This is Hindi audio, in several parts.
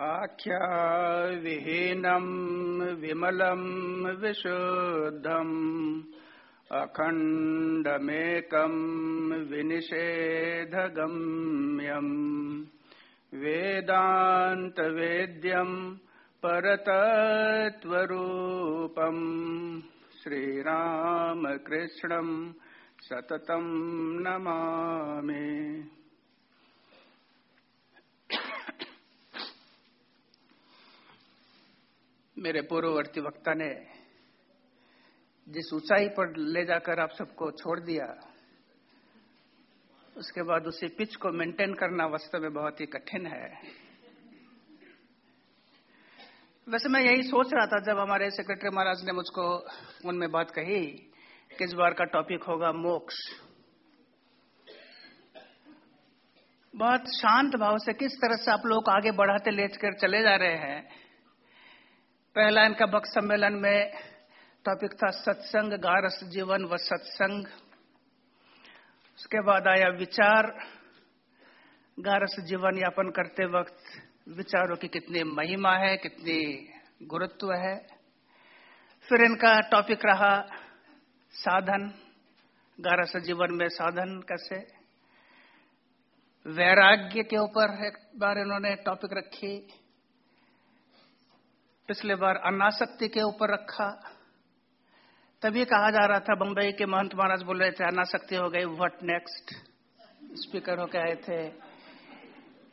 आख्याविहीनम् विमलम् विशुद्धम् अखण्डमेकम् विनिषेधगम्यम् वेदान्तवेद्यम् परतत्त्वरूपम् श्रीरामकृष्णम् सततम् नमामि। मेरे पूर्ववर्ती वक्ता ने जिस ऊंचाई पर ले जाकर आप सबको छोड़ दिया, उसके बाद उसी पिच को मेंटेन करना वास्तव में बहुत ही कठिन है। वैसे मैं यही सोच रहा था जब हमारे सेक्रेटरी महाराज ने मुझको उनमें बात कही कि इस बार का टॉपिक होगा मोक्ष। बहुत शांत भाव से किस तरह से आप लोग आगे बढ़ाते लेकर चले जा रहे हैं पहला इनका भक्त सम्मेलन में टॉपिक था सत्संग, गारस जीवन व सत्संग। उसके बाद आया विचार। गारस जीवन यापन करते वक्त विचारों की कितनी महिमा है, कितनी गुरुत्व है। फिर इनका टॉपिक रहा साधन। गारस जीवन में साधन कैसे? वैराग्य के ऊपर एक बार इन्होंने टॉपिक रखी। पिछले बार अनासक्ति के ऊपर रखा। तभी कहा जा रहा था बंबई के महंत महाराज बोल रहे थे अनासक्ति हो गई व्हाट नेक्स्ट स्पीकर होकर आए थे।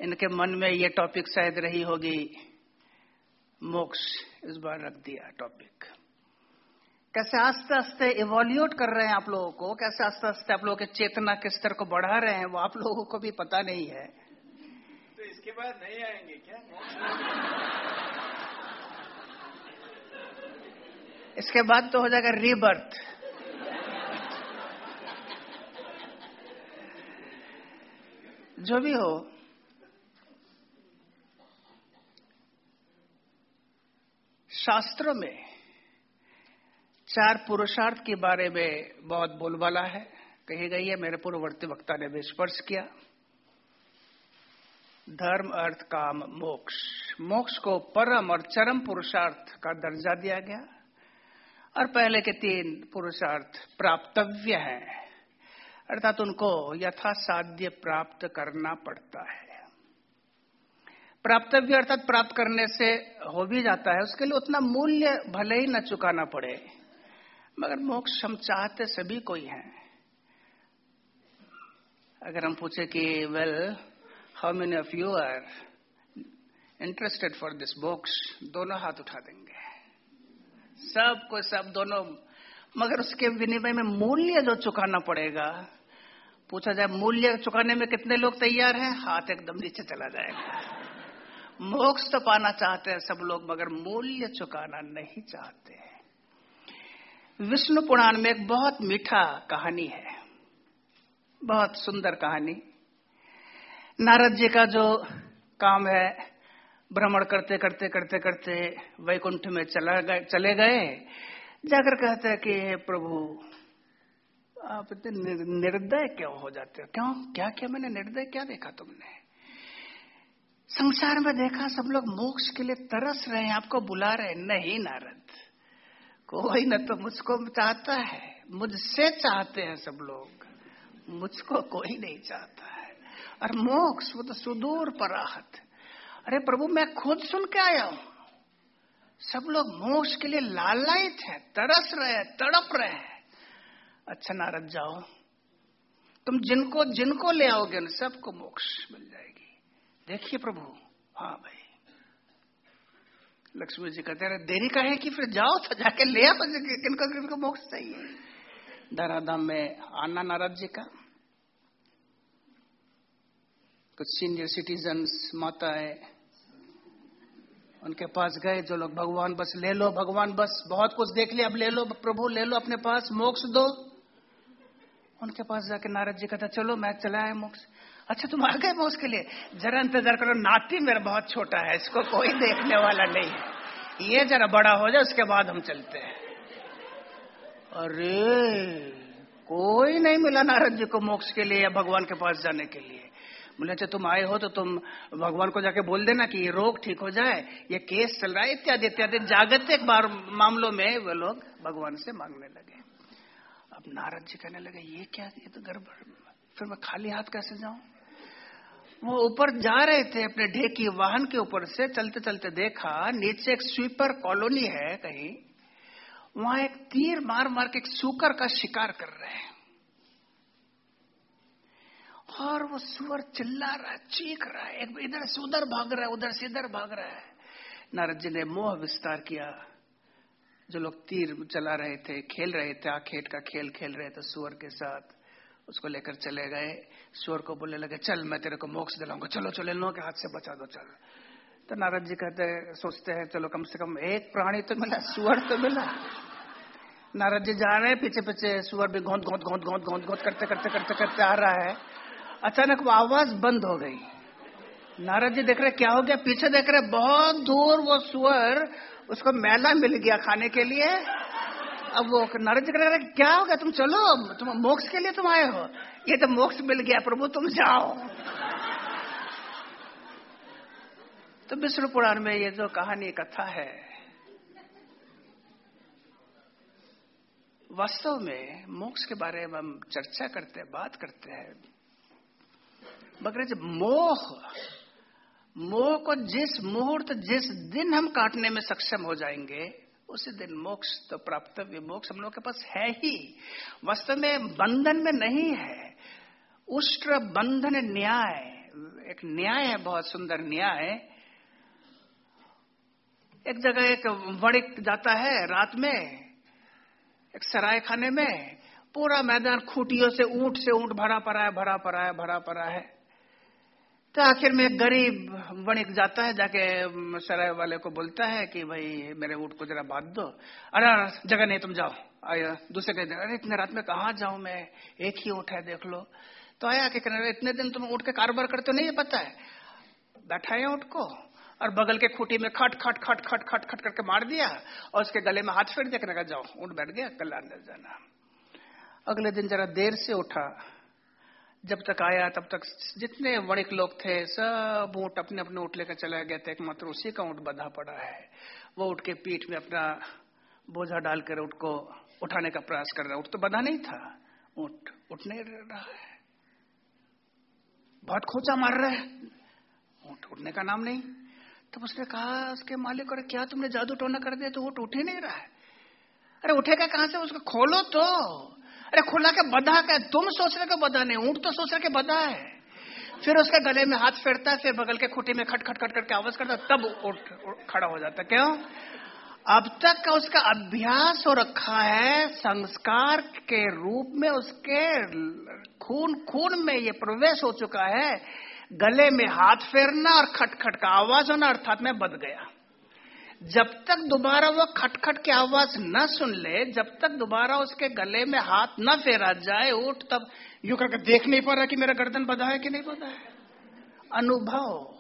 इनके मन में ये टॉपिक शायद रही होगी। मोक्ष इस बार रख दिया टॉपिक कैसे आस्ते आस्ते इवोल्यूट कर रहे हैं आप लोगों को? कैसे आस्ते आस्ते आप लोगों के चेतना के स्तर को बढ़ा रहे हैं वो आप लोगों को भी पता नहीं है। तो इसके बाद नहीं आएँगे क्या? इसके बाद तो हो जाएगा रीबर्थ जो भी हो, शास्त्रों में चार पुरुषार्थ के बारे में बहुत बोलबाला है। कही गई है, मेरे पूर्ववर्ती वक्ता ने भी स्पर्श किया। धर्म, अर्थ, काम, मोक्ष। मोक्ष को परम और चरम पुरुषार्थ का दर्जा दिया गया। और पहले के तीन पुरुषार्थ प्राप्तव्य हैं। अर्थात उनको यथासाध्य प्राप्त करना पड़ता है। प्राप्तव्य अर्थात प्राप्त करने से हो भी जाता है, उसके लिए उतना मूल्य भले ही न चुकाना पड़े, मगर मोक्ष हम चाहते सभी को ही। हैं अगर हम पूछे कि well how many of you are interested for this मोक्ष दोनों हाथ उठा देंगे। सबको सब दोनों। मगर उसके विनिमय में मूल्य जो चुकाना पड़ेगा, पूछा जाए मूल्य चुकाने में कितने लोग तैयार हैं? हाथ एकदम नीचे चला जाएगा। मोक्ष तो पाना चाहते हैं सब लोग, मगर मूल्य चुकाना नहीं चाहते। विष्णु पुराण में एक बहुत मीठा कहानी है। बहुत सुंदर कहानी। नारद जी का जो काम है भ्रमण करते करते करते करते वैकुंठ में चला गए, चले गए। जाकर कहते हैं कि हे प्रभु, आप इतने निर्दय क्यों हो जाते हो? क्यों क्या क्या मैंने निर्दय क्या देखा तुमने? संसार में देखा सब लोग मोक्ष के लिए तरस रहे हैं, आपको बुला रहे हैं। नहीं नारद, कोई न तो मुझको चाहता है। मुझसे चाहते हैं सब लोग। मुझको कोई नहीं चाहता है। और मोक्ष वो तो सुदूर पराहत अरे प्रभु, मैं खुद सुन के आया हूँ। सब लोग मोक्ष के लिए लालायित हैं, तरस रहे हैं, तड़प रहे हैं। अच्छा नारद जाओ। तुम जिनको जिनको ले आओगे, उन सबको मोक्ष मिल जाएगी। देखिए प्रभु। हाँ भाई। लक्ष्मी जी कहते रहे देरी का है कि फिर जाओ तो जाके ले आओ किनको किनको मोक्ष चाहिए। धराधाम में आना नारद जी का। कुछ सीनियर सिटीजन्स माता है उनके पास गए, जो लोग, भगवान बस ले लो, भगवान बस बहुत कुछ देख लिया, अब ले लो, प्रभु ले लो अपने पास, मोक्ष दो। उनके पास जाके नारद जी कहता, चलो, मैं चला है मोक्ष। अच्छा तुम आ गए मोक्ष के लिए? जरा इंतज़ार करो, नाती मेरा बहुत छोटा है, इसको कोई देखने वाला नहीं है। ये जरा बड़ा हो जाए, उसके बाद हम चलते हैं। अरे, कोई नहीं मिला नारद जी को मोक्ष के लिए या भगवान के पास जाने के लिए। बोले अच्छा तुम आए हो तो तुम भगवान को जाके बोल देना कि ये रोग ठीक हो जाए, ये केस चल रहा है, इत्यादि इत्यादि। जागतिक मामलों में वे लोग भगवान से मांगने लगे। अब नारद जी कहने लगे, ये क्या, ये तो गड़बड़, फिर मैं खाली हाथ कैसे जाऊँ? वो ऊपर जा रहे थे, अपने ढेकी वाहन के ऊपर से चलते चलते देखा, नीचे एक स्वीपर कॉलोनी है कहीं, वहाँ एक तीर मार मार के एक सुकर का शिकार कर रहे हैं। और वो सुअर चिल्ला रहा है, चीख रहा है, एक इधर से उधर भाग रहा है, उधर से इधर भाग रहा है। नारद जी ने मोह विस्तार किया। जो लोग तीर चला रहे थे, खेल रहे थे आखेट का खेल खेल रहे थे सुअर के साथ, उसको लेकर चले गए। सुअर को बोलने लगे, चल, मैं तेरे को मोक्ष दिलाऊँगा। चलो चलो लोगों के हाथ से बचा दो, चल। तो नारद जी कहते सोचते हैं, चलो, कम से कम एक प्राणी तो मिला, सुअर तो मिला। नारद जी जा रहे हैं पीछे पीछे सुअर भी घोंत घोंत घोंत घोंत घोंत घोंत करते करते करते करते आ रहा है। अचानक वो आवाज़ बंद हो गई। नारद जी देख रहे, क्या हो गया? पीछे देख रहे, बहुत दूर वो सुअर, उसको मैला मिल गया खाने के लिए। अब वो नारद जी कह रहे क्या हो गया? तुम चलो, तुम मोक्ष के लिए तुम आए हो। ये तो मोक्ष मिल गया, प्रभु, तुम जाओ। तो विष्णु पुराण में ये जो कहानी कथा है, वास्तव में मोक्ष के बारे में हम चर्चा करते हैं, बात करते हैं। जब मोह मोह को जिस मुहूर्त, जिस दिन हम काटने में सक्षम हो जाएँगे, उसी दिन मोक्ष तो प्राप्तव्य मोक्ष हम लोग के पास है ही। वास्तव में बंधन में नहीं है। उष्ट्र बंधन न्याय, एक न्याय है, बहुत सुंदर न्याय। एक जगह एक वणिक जाता है रात में, एक सराय खाने में, पूरा मैदान खूटियों से ऊँट से ऊँट भरा पड़ा है, भरा पड़ा है, भरा पड़ा है। तो आखिर में एक गरीब वणिक जाता है, जाके सराय वाले को बोलता है कि भाई, मेरे ऊँट को जरा बाँध दो। अरे, जगह नहीं, तुम जाओ। आया दूसरे के दिन अरे, इतने रात में कहा जाऊँ मैं? एक ही ऊँट है, देख लो। तो आया कि कहना इतने दिन तुम ऊँट के कारोबार करते हो, नहीं पता है? बैठाए ऊँट को, और बगल के खूटी में खट खट खट खट खट खट करके मार दिया, और उसके गले में हाथ फेर दिया जाओ, ऊँट बैठ गया, कल अंदर जाना। अगले दिन जरा देर से उठा जब तक आया, तब तक जितने वणिक लोग थे, सब ऊँट अपने अपने ऊँट लेकर चला गया था। एकमात्र उसी का ऊँट बधा पड़ा है। वो उठ के पीठ में अपना बोझा डालकर ऊँट को उठाने का प्रयास कर रहा ऊँट तो बधा नहीं था। ऊँट उठ नहीं रहा है। बहुत खोचा मार रहा है। ऊँट उठने का नाम नहीं। तब उसने कहा, उसके मालिक अरे क्या तुमने जादू टोना कर दिया? तो ऊँट उठ ही नहीं रहा है। अरे, उठेगा कहाँ से? उसको खोलो तो। अरे खुला के बधा का तुम सोच रहे के बधा नहीं, ऊँट तो सोच रहे के बधा है। फिर उसके गले में हाथ फेरता है, फिर बगल के खुटी में खट खट खट करके आवाज़ करता तब उठ खड़ा हो जाता क्यों? अब तक का उसका अभ्यास हो रखा है संस्कार के रूप में, उसके खून खून में ये प्रवेश हो चुका है। गले में हाथ फेरना और खटखट का आवाज़ होना अर्थात में बद गया। जब तक दोबारा वो खटखट की आवाज़ न सुन ले, जब तक दोबारा उसके गले में हाथ न फेरा जाए, उठ तब यू करके देख नहीं पा रहा कि मेरा गर्दन बधा है कि नहीं बधा है। अनुभव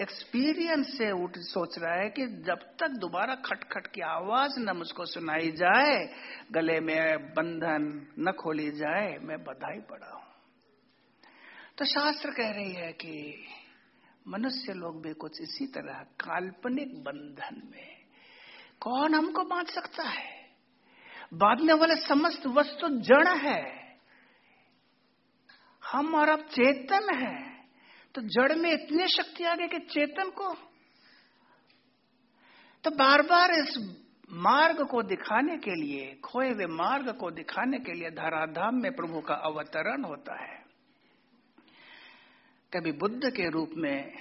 एक्सपीरियंस से उठ, सोच रहा है कि जब तक दोबारा खटखट की आवाज़ न मुझको सुनाई जाए, गले में बंधन न खोली जाए, मैं बधाई पड़ा हूँ। तो शास्त्र कह रही है कि मनुष्य लोग भी कुछ इसी तरह काल्पनिक बंधन में कौन हमको बाँध सकता है? बांधने वाले समस्त वस्तु जड़ है। हम और अब चेतन है। तो जड़ में इतनी शक्ति आ गई कि चेतन को? तो बार बार इस मार्ग को दिखाने के लिए, खोए हुए मार्ग को दिखाने के लिए धराधाम में प्रभु का अवतरण होता है। कभी बुद्ध के रूप में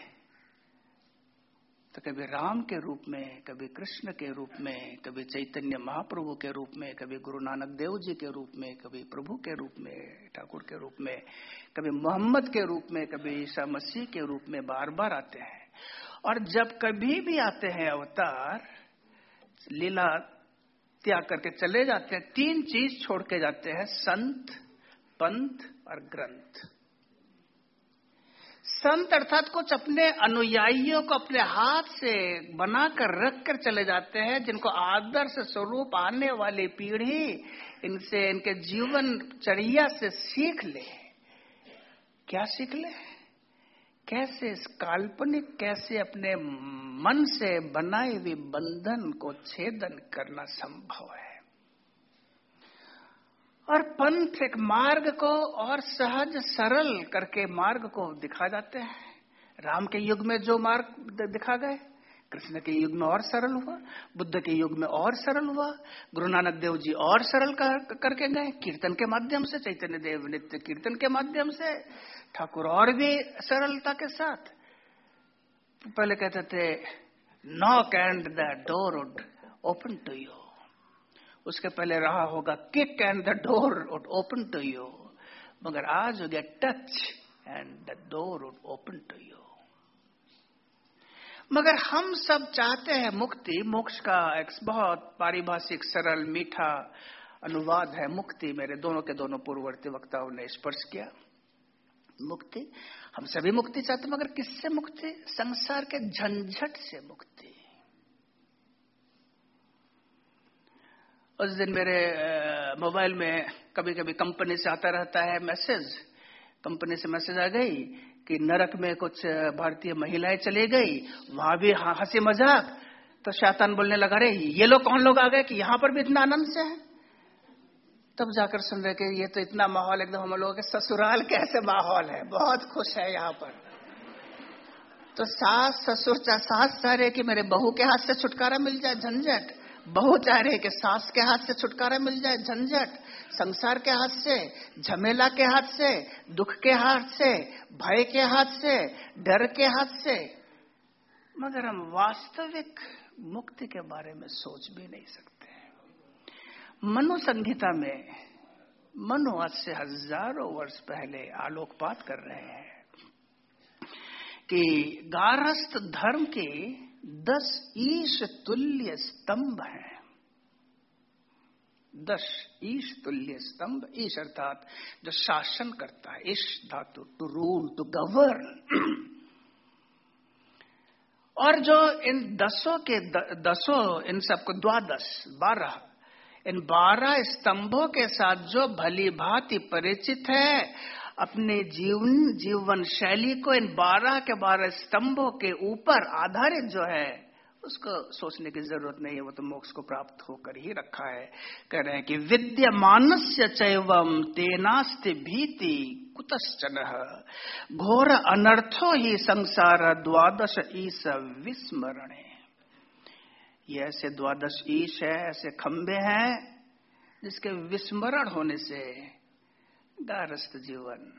तो कभी राम के रूप में, कभी कृष्ण के रूप में, कभी चैतन्य महाप्रभु के रूप में, कभी गुरु नानक देव जी के रूप में, कभी प्रभु के रूप में, ठाकुर के रूप में, कभी मोहम्मद के रूप में, कभी ईसा मसीह के रूप में बार बार आते हैं। और जब कभी भी आते हैं अवतार, लीला त्याग करके चले जाते हैं, तीन चीज़ छोड़ के जाते हैं, संत, पंथ और ग्रंथ। संत अर्थात कुछ अपने अनुयायियों को अपने हाथ से बनाकर रख कर चले जाते हैं, जिनको आदर्श स्वरूप आने वाली पीढ़ी इनसे, इनके जीवन चर्या से सीख ले। क्या सीख ले? कैसे इस काल्पनिक, कैसे अपने मन से बनाए हुए बंधन को छेदन करना संभव है? और पंथ एक मार्ग को और सहज सरल करके मार्ग को दिखा जाते हैं। राम के युग में जो मार्ग दिखा गए कृष्ण के युग में और सरल हुआ बुद्ध के युग में और सरल हुआ गुरु नानक देव जी और सरल कर, करके गए कीर्तन के माध्यम से चैतन्य देव नित्य कीर्तन के माध्यम से ठाकुर और भी सरलता के साथ। पहले कहते थे knock and the door would open to you उसके पहले रहा होगा kick and the door would open to you मगर आज हो गया touch and the door would open to you मगर हम सब चाहते हैं मुक्ति। मोक्ष का एक बहुत पारिभाषिक, सरल, मीठा अनुवाद है मुक्ति। मेरे दोनों के दोनों पूर्ववर्ती वक्ताओं ने स्पर्श किया। मुक्ति। हम सभी मुक्ति चाहते मगर किससे मुक्ति? संसार के झंझट से मुक्ति। उस दिन मेरे मोबाइल में कभी कभी कंपनी से आता रहता है मैसेज। कंपनी से मैसेज आ गई कि नरक में कुछ भारतीय महिलाएँ चली गई, वहाँ भी हँसी मज़ाक। तो शैतान बोलने लगा रे ये लोग कौन लोग आ गए कि यहाँ पर भी इतना आनंद से है? तब जाकर सुन रहे कि ये तो इतना माहौल एकदम हम लोगों के ससुराल कैसे माहौल है। बहुत खुश है यहाँ पर। तो सास ससुर सास रहे कि मेरे बहू के हाथ से छुटकारा मिल जाए, झंझट। बहू चाह रहे कि सास के हाथ से छुटकारा मिल जाए, झंझट। संसार के हाथ से, झमेला के हाथ से, दुख के हाथ से, भय के हाथ से, डर के हाथ से। मगर हम वास्तविक मुक्ति के बारे में सोच भी नहीं सकते। मनु संहिता में मनु आज से हज़ारों वर्ष पहले आलोकपात कर रहे हैं कि गारस्थ धर्म के दस ईश तुल्य स्तंभ हैं। दस ईश तुल्य स्तंभ ईश अर्थात जो शासन करता है ईश धातु टू रूल टू गवर्न और जो इन दसों के द, दसों इन सबको द्वादश बारह इन बारह स्तंभों के साथ जो भली भांति परिचित है अपने जीवन जीवन शैली को इन बारह के बारह स्तंभों के ऊपर आधारित जो है, उसको सोचने की ज़रूरत नहीं है, वो तो मोक्ष को प्राप्त होकर ही रखा है। कह रहे हैं कि विद्यमानस्य चैवम तेनास्ति भीति कुतश्चन। घोर अनर्थो ही संसार द्वादश ईस विस्मरणे। ये ऐसे द्वादश ईश है, ऐसे खंबे हैं, जिसके विस्मरण होने से गारस्थ जीवन।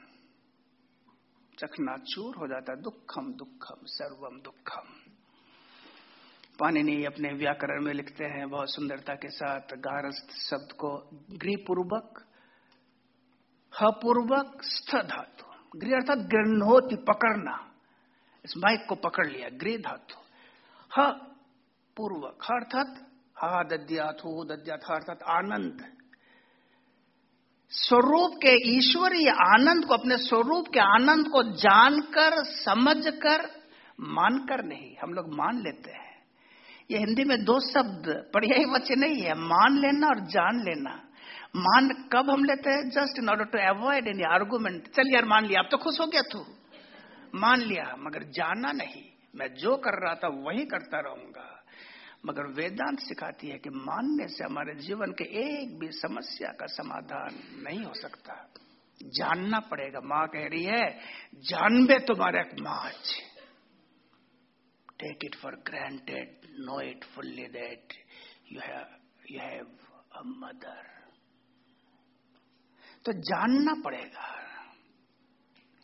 चखनाचूर हो जाता, दुखम दुखम, सर्वम दुखम। पाणिनि अपने व्याकरण में लिखते हैं, बहुत सुंदरता के साथ, गारस्थ शब्द को गृहपूर्वक, हपूर्वक स्थ धातु गृह अर्थात गृहणोति पकड़ना। इस माइक को पकड़ लिया गृह धातु ह पूर्वक अर्थात हा दद्याथ हो दद्याथ अर्थात आनंद। स्वरूप के ईश्वरीय आनंद को, अपने स्वरूप के आनंद को जानकर, समझकर, मानकर नहीं। हम लोग मान लेते हैं। ये हिंदी में दो शब्द पर्याय बच्चे नहीं है। मान लेना और जान लेना। मान कब हम लेते हैं? Just in order to avoid any argument चल यार, मान लिया। अब तो खुश हो गया तू। मान लिया, मगर जाना नहीं। मैं जो कर रहा था, वही करता रहूँगा। मगर वेदांत सिखाती है कि मानने से हमारे जीवन के एक भी समस्या का समाधान नहीं हो सकता। जानना पड़ेगा, माँ कह रही है, जानबे तुम्हारे माच take it for granted know it fully that you have you have a mother तो जानना पड़ेगा।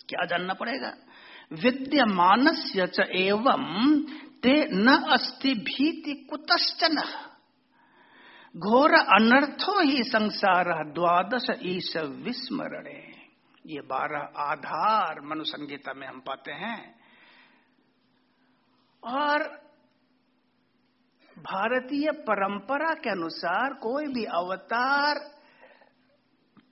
क्या जानना पड़ेगा? विद्यमानस्य च एवं ते न अस्ति भीति कुतश्चन। घोर अनर्थो ही संसार, द्वादश ईश विस्मरणे। ये बारह आधार मनुसंगीता में हम पाते हैं। और भारतीय परंपरा के अनुसार कोई भी अवतार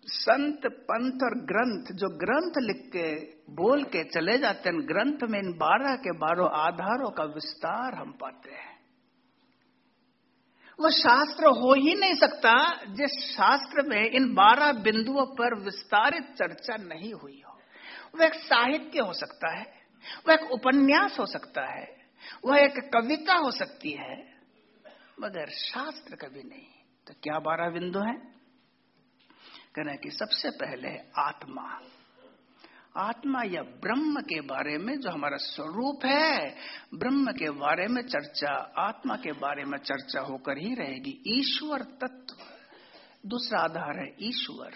संत, पंथ और ग्रंथ, जो ग्रंथ लिख के, बोल के चले जाते हैं, ग्रंथ में इन बारह के बारह आधारों का विस्तार हम पाते हैं। वह शास्त्र हो ही नहीं सकता, जिस शास्त्र में इन बारह बिंदुओं पर विस्तारित चर्चा नहीं हुई हो। वह एक साहित्य हो सकता है, वह एक उपन्यास हो सकता है, वह एक कविता हो सकती है, मगर शास्त्र कभी नहीं। तो क्या बारह बिंदु है? कहना कि सबसे पहले है आत्मा। आत्मा या ब्रह्म के बारे में जो हमारा स्वरूप है, ब्रह्म के बारे में चर्चा, आत्मा के बारे में चर्चा होकर ही रहेगी। ईश्वर तत्व। दूसरा आधार है ईश्वर।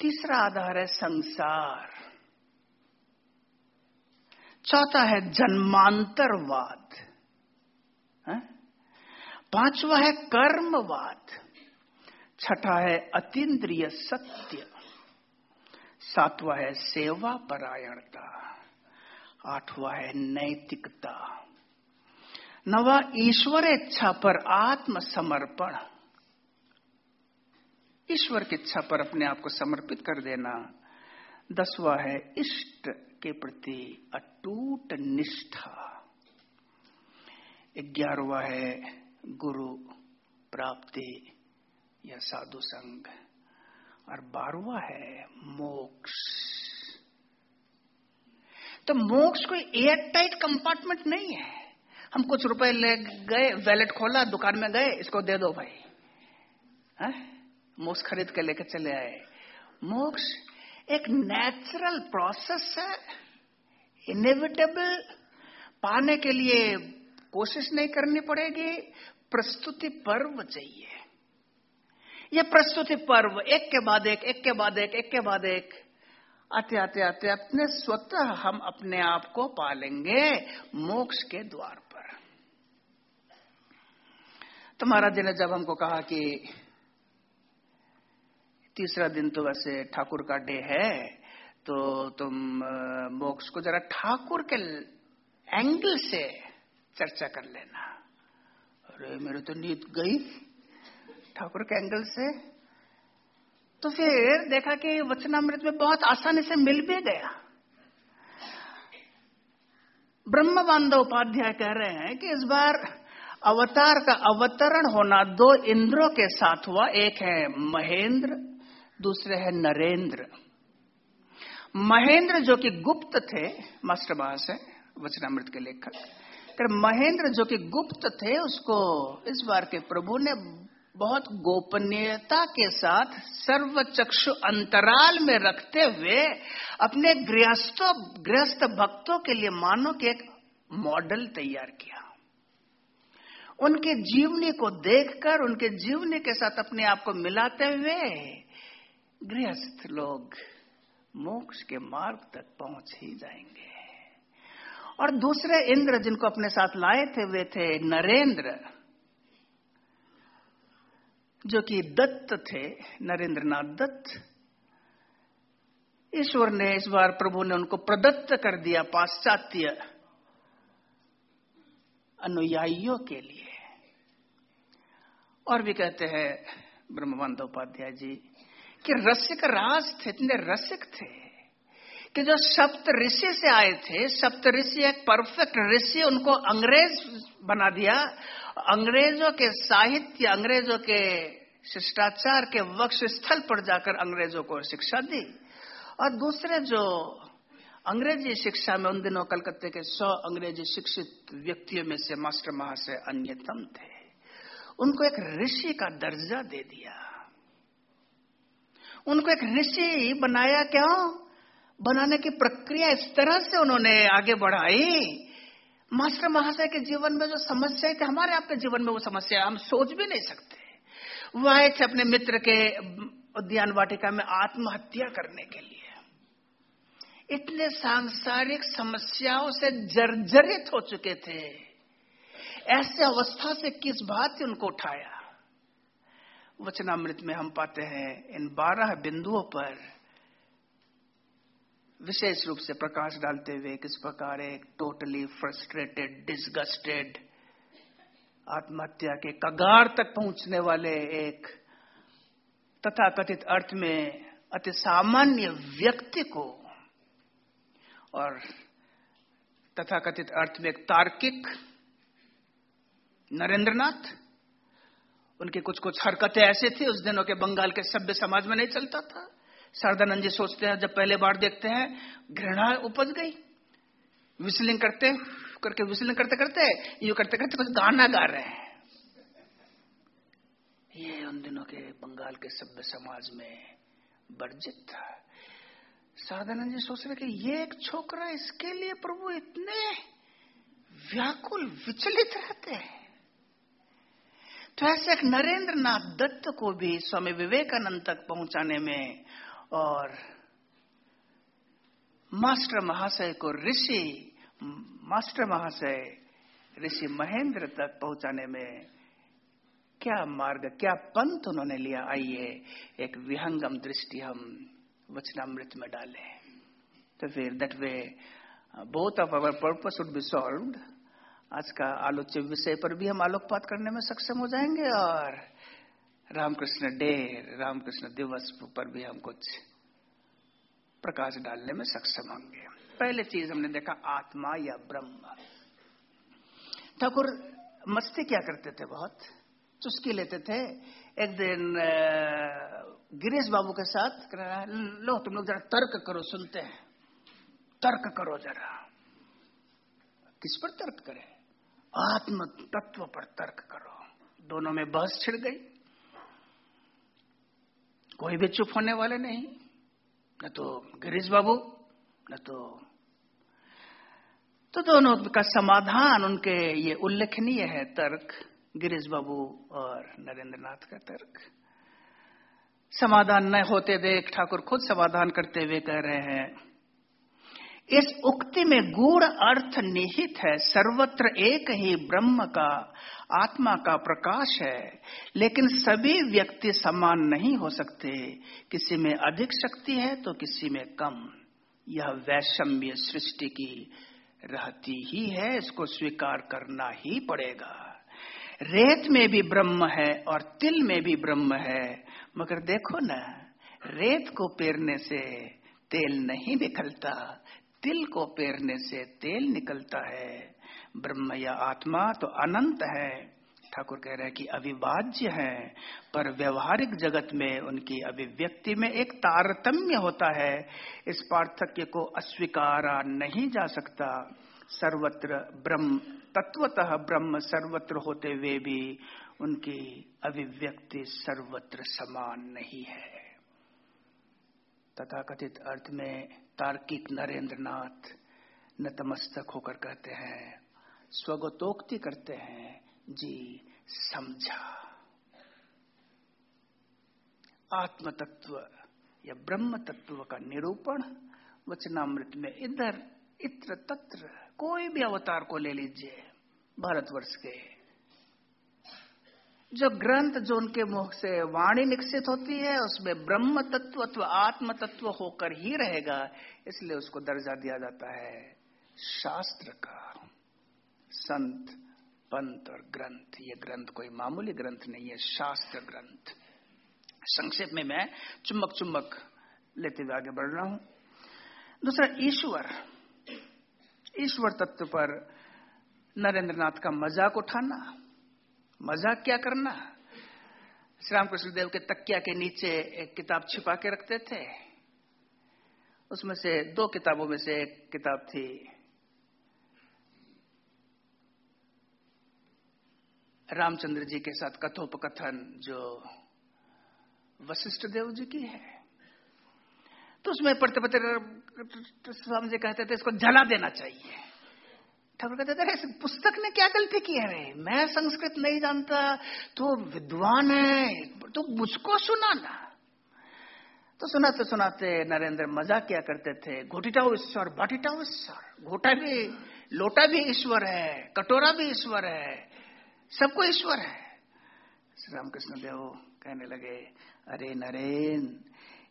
तीसरा आधार है संसार। चौथा है जन्मांतरवाद। पांचवा है कर्मवाद। छठा है अतीन्द्रिय सत्य। सातवा है सेवा परायणता। आठवा है नैतिकता। नवा ईश्वर इच्छा पर आत्मसमर्पण। ईश्वर की इच्छा पर अपने आप को समर्पित कर देना। दसवा है इष्ट के प्रति अटूट निष्ठा। ग्यारहवा है गुरु प्राप्ति। या साधु संघ और बारवा है मोक्ष। तो मोक्ष कोई एयर टाइट कंपार्टमेंट नहीं है। हम कुछ रुपए ले गए वैलेट खोला, दुकान में गए, इसको दे दो भाई। है? मोक्ष खरीद के लेके चले आए। मोक्ष एक नेचुरल प्रोसेस है। इनएविटेबल पाने के लिए कोशिश नहीं करनी पड़ेगी। प्रस्तुति पर्व चाहिए। ये प्रस्तुति पर्व, एक के बाद एक एक के बाद एक एक के बाद एक। आते आते आते, अपने स्वतः हम अपने आप को पालेंगे मोक्ष के द्वार पर। तुम्हारा ने जब हमको कहा कि तीसरा दिन तो वैसे ठाकुर का डे है तो तुम मोक्ष को जरा ठाकुर के एंगल से चर्चा कर लेना। अरे, मेरे तो नींद गई। ठाकुर के एंगल से। तो फिर देखा कि वचनामृत में बहुत आसानी से मिल भी गया। ब्रह्म बांधव उपाध्याय कह रहे हैं कि इस बार अवतार का अवतरण होना दो इंद्रों के साथ हुआ। एक है महेंद्र, दूसरे है नरेंद्र। महेंद्र जो कि गुप्त थे, मास्टर बास है, वचनामृत के लेखक। महेंद्र जो कि गुप्त थे, उसको इस बार के प्रभु ने बहुत गोपनीयता के साथ सर्व चक्षु अंतराल में रखते हुए अपने गृहस्थों, गृहस्थ भक्तों के लिए मानो के एक मॉडल तैयार किया। उनके जीवनी को देखकर, उनके जीवनी के साथ अपने आप को मिलाते हुए गृहस्थ लोग मोक्ष के मार्ग तक पहुँच ही जाएँगे। और दूसरे इंद्र जिनको अपने साथ लाए थे, वे थे नरेंद्र। जो कि दत्त थे नरेंद्र नाथ दत्त। ईश्वर ने इस बार प्रभु ने उनको प्रदत्त कर दिया पाश्चात्य अनुयायियों के लिए। और भी कहते हैं, ब्रह्मबंध उपाध्याय जी, कि रसिक राज थे, इतने रसिक थे, कि जो सप्त ऋषि से आए थे, सप्त ऋषि एक परफेक्ट ऋषि, उनको अंग्रेज़ बना दिया। अंग्रेज़ों के साहित्य, अंग्रेज़ों के शिष्टाचार के वक्ष स्थल पर जाकर अंग्रेज़ों को शिक्षा दी। और दूसरे जो अंग्रेज़ी शिक्षा में उन दिनों कलकत्ते के सौ अंग्रेज़ी शिक्षित व्यक्तियों में से मास्टर महाशय अन्यतम थे। उनको एक ऋषि का दर्जा दे दिया। उनको एक ऋषि बनाया क्यों? बनाने की प्रक्रिया इस तरह से उन्होंने आगे बढ़ाई। मास्टर महाशय के जीवन में जो समस्या थी हमारे आपके जीवन में वो समस्या हम सोच भी नहीं सकते। वो आए थे अपने मित्र के उद्यान वाटिका में आत्महत्या करने के लिए। इतने सांसारिक समस्याओं से जर्जरित हो चुके थे। ऐसे अवस्था से किस बात से उनको उठाया? वचनामृत में हम पाते हैं, इन बारह बिंदुओं पर विशेष रूप से प्रकाश डालते हुए किस प्रकार एक टोटली फ्रस्ट्रेटेड डिसगस्टेड आत्महत्या के कगार तक पहुँचने वाले एक तथाकथित अर्थ में अति सामान्य व्यक्ति को और तथाकथित अर्थ में एक तार्किक नरेंद्रनाथ, उनकी कुछ कुछ हरकतें ऐसे थी, उस दिनों के बंगाल के सभ्य समाज में नहीं चलता था। शारदानंद जी सोचते हैं, जब पहले बार देखते हैं, घृणा उपज गई। विस्लिंग करते करके विस्लिंग करते करते, यू करते करते कुछ गाना गा रहे हैं। ये उन दिनों के बंगाल के सभ्य समाज में वर्जित था। साधना जी सोच रहे कि ये एक छोकरा इसके लिए प्रभु इतने व्याकुल, विचलित रहते हैं। तो ऐसे एक नरेंद्र नाथ दत्त को भी स्वामी विवेकानंद तक पहुँचाने में और मास्टर महाशय को ऋषि मास्टर महाशय, ऋषि महेंद्र तक पहुँचाने में क्या मार्ग, क्या पंथ उन्होंने लिया? आइए, एक विहंगम दृष्टि हम वचनामृत में डालें। तो फिर that way both of our purpose would be solve आज का आलोच्य विषय पर भी हम आलोकपात करने में सक्षम हो जाएँगे और रामकृष्ण डे रामकृष्ण दिवस पर भी हम कुछ प्रकाश डालने में सक्षम होंगे। पहले चीज़ हमने देखा, आत्मा या ब्रह्म। ठाकुर, मस्ती क्या करते थे बहुत? चुस्की लेते थे। एक दिन गिरीश बाबू के साथ लो, तुम लोग जरा तर्क करो, सुनते हैं। तर्क करो जरा। किस पर तर्क करें? आत्म तत्व पर तर्क करो। दोनों में बहस छिड़ गई। कोई भी चुप होने वाले नहीं। न तो गिरीश बाबू न तो। तो दोनों का समाधान उनके ये उल्लेखनीय है, तर्क गिरीश बाबू और नरेंद्र नाथ का तर्क। समाधान न होते देख, ठाकुर खुद समाधान करते हुए कह रहे हैं, इस उक्ति में गूढ़ अर्थ निहित है, सर्वत्र एक ही ब्रह्म का, आत्मा का प्रकाश है, लेकिन सभी व्यक्ति समान नहीं हो सकते। किसी में अधिक शक्ति है तो किसी में कम। यह वैषम्य सृष्टि की रहती ही है, इसको स्वीकार करना ही पड़ेगा। रेत में भी ब्रह्म है और तिल में भी ब्रह्म है, मगर देखो ना, रेत को पेरने से तेल नहीं निकलता तिल को पेरने से तेल निकलता है। ब्रह्म या आत्मा तो अनंत है ठाकुर कह रहे हैं कि अविभाज्य है, पर व्यवहारिक जगत में उनकी अभिव्यक्ति में एक तारतम्य होता है। इस पार्थक्य को अस्वीकारा नहीं जा सकता। सर्वत्र ब्रह्म, तत्वतः ब्रह्म सर्वत्र होते हुए भी उनकी अभिव्यक्ति सर्वत्र समान नहीं है। तथा कथित अर्थ में तार्किक नरेंद्र नाथ नतमस्तक होकर कहते हैं, स्वगतोक्ति करते हैं जी, समझा। आत्म तत्व या ब्रह्म तत्व का निरूपण वचनामृत में इधर, इत्र, तत्र, कोई भी अवतार को ले लीजिए, भारतवर्ष के। जो ग्रंथ जो उनके मुख से वाणी निकसित होती है, उसमें ब्रह्म तत्व अथवा आत्म तत्व होकर ही रहेगा, इसलिए उसको दर्जा दिया जाता है शास्त्र का संत पंत और ग्रंथ, ये ग्रंथ कोई मामूली ग्रंथ नहीं है, शास्त्र ग्रंथ। संक्षेप में मैं चुम्बक चुम्बक लेते हुए आगे बढ़ रहा हूँ। दूसरा, ईश्वर। ईश्वर तत्व पर नरेंद्र नाथ का मज़ाक उठाना, मज़ाक क्या करना? श्री रामकृष्ण देव के तकिया के नीचे एक किताब छिपा के रखते थे। उसमें से दो किताबों में से एक किताब थी रामचंद्र जी के साथ कथोपकथन जो वशिष्ठ देव जी की है तो उसमें पढ़ते स्वामी जी कहते थे, इसको जला देना चाहिए। ठाकुर कहते थे इस पुस्तक ने क्या गलती की है मैं संस्कृत नहीं जानता तो विद्वान है तो मुझको सुनाना। तो सुनाते सुनाते नरेंद्र मज़ा क्या करते थे, घोटिटाओ ईश्वर, बाटिटाओ ईश्वर, घोटा भी, लोटा भी ईश्वर है, कटोरा भी ईश्वर है सबको ईश्वर है। श्री रामकृष्ण देव कहने लगे, अरे नरेन,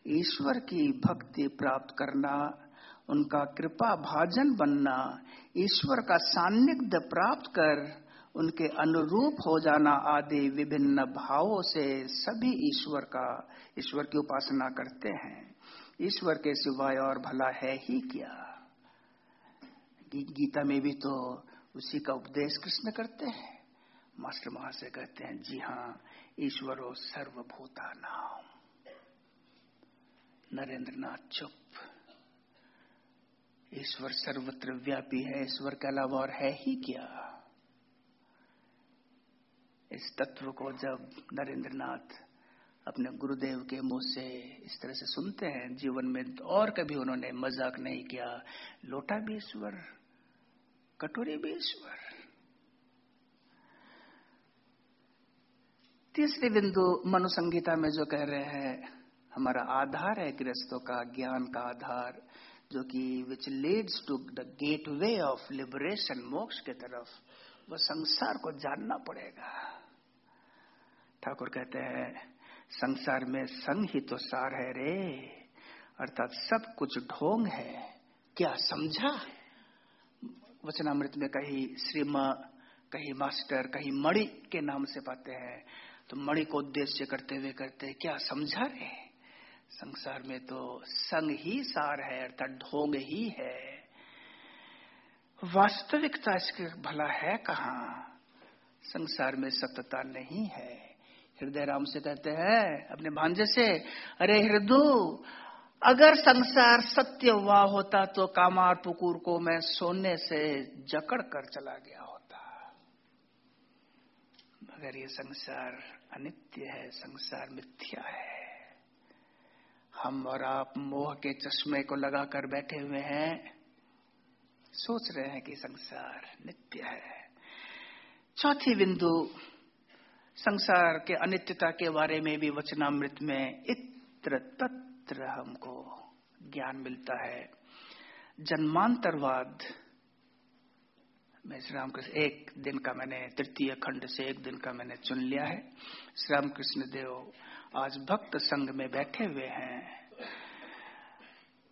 ईश्वर की भक्ति प्राप्त करना, उनका कृपा भाजन बनना, ईश्वर का सान्निध्य प्राप्त कर, उनके अनुरूप हो जाना आदि विभिन्न भावों से सभी ईश्वर का, ईश्वर की उपासना करते हैं। ईश्वर के सिवाय और भला है ही क्या? गीता में भी तो उसी का उपदेश कृष्ण करते हैं। मास्टर महाशय कहते हैं, जी हाँ ईश्वरो सर्वभूता नाम। नरेंद्र नाथ चुप। ईश्वर सर्वत्र व्यापी है, ईश्वर के अलावा और है ही क्या? इस तत्व को जब नरेंद्र नाथ अपने गुरुदेव के मुँह से इस तरह से सुनते हैं, जीवन में और कभी उन्होंने मज़ाक नहीं किया, लोटा भी ईश्वर, कटोरी भी ईश्वर। तीसरी बिंदु मनुसंगीता में जो कह रहे हैं, हमारा आधार है गृहस्थों का, ज्ञान का आधार, जो कि which leads to the gateway of liberation मोक्ष के तरफ़। वो संसार को जानना पड़ेगा। ठाकुर कहते हैं, संसार में संग ही तो सार है रे, अर्थात सब कुछ ढोंग है। क्या समझा वचनामृत में कहीं श्रीमा, कहीं मास्टर, कहीं मणि के नाम से पाते हैं। तो मणि को उद्देश्य करते हुए करते क्या समझा रहे संसार में तो संग ही सार है, अर्थात ढोंग ही है। वास्तविकता इसके भला है कहा? संसार में सत्यता नहीं है। हृदय राम से कहते हैं, अपने भांजे से, अरे हृदय, अगर संसार सत्य हुआ होता तो कामार पुकुर को मैं सोने से जकड़ कर चला गया होता। मगर ये संसार अनित्य है, संसार मिथ्या है। हम और आप मोह के चश्मे को लगाकर बैठे हुए हैं। सोच रहे हैं कि संसार नित्य है। चौथी बिंदु, संसार के अनित्यता के बारे में भी वचनामृत में इत्र तत्र हमको ज्ञान मिलता है। जन्मांतरवाद मैं श्री रामकृष्ण एक दिन का मैंने तृतीय खंड से एक दिन का मैंने चुन लिया है। श्री रामकृष्ण देव आज भक्त संघ में बैठे हुए हैं।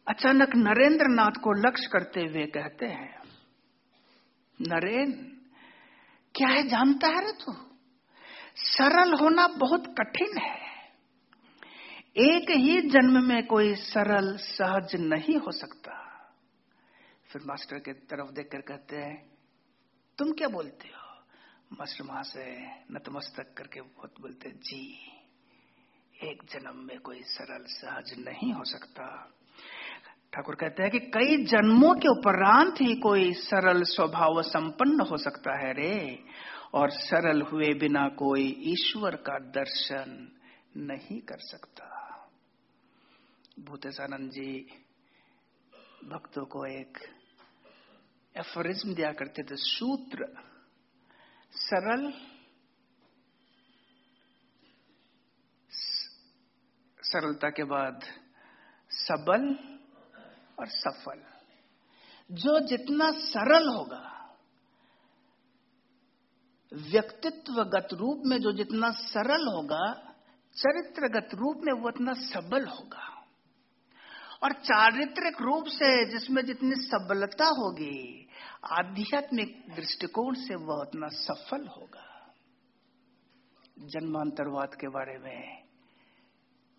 अचानक नरेंद्र नाथ को लक्ष्य करते हुए कहते हैं नरेंद्र क्या है, जानता है रे तू? सरल होना बहुत कठिन है। एक ही जन्म में कोई सरल, सहज नहीं हो सकता। फिर मास्टर के तरफ़ देखकर कहते हैं तुम क्या बोलते हो? मास्टर वहाँ से नतमस्तक करके बहुत बोलते जी, एक जन्म में कोई सरल सहज नहीं हो सकता। ठाकुर कहते हैं कि कई जन्मों के उपरांत ही कोई सरल स्वभाव संपन्न हो सकता है रे, और सरल हुए बिना कोई ईश्वर का दर्शन नहीं कर सकता। भूतेशानंद जी, भक्तों को एक एफरिज्म दिया करते थे, सूत्र, सरल, सरलता के बाद सबल और सफल। जो जितना सरल होगा, व्यक्तित्वगत रूप में जो जितना सरल होगा, चरित्रगत रूप में वो उतना सबल होगा। और चारित्रिक रूप से जिसमें जितनी सबलता होगी आध्यात्मिक दृष्टिकोण से वह उतना सफल होगा। जन्मांतरवाद के बारे में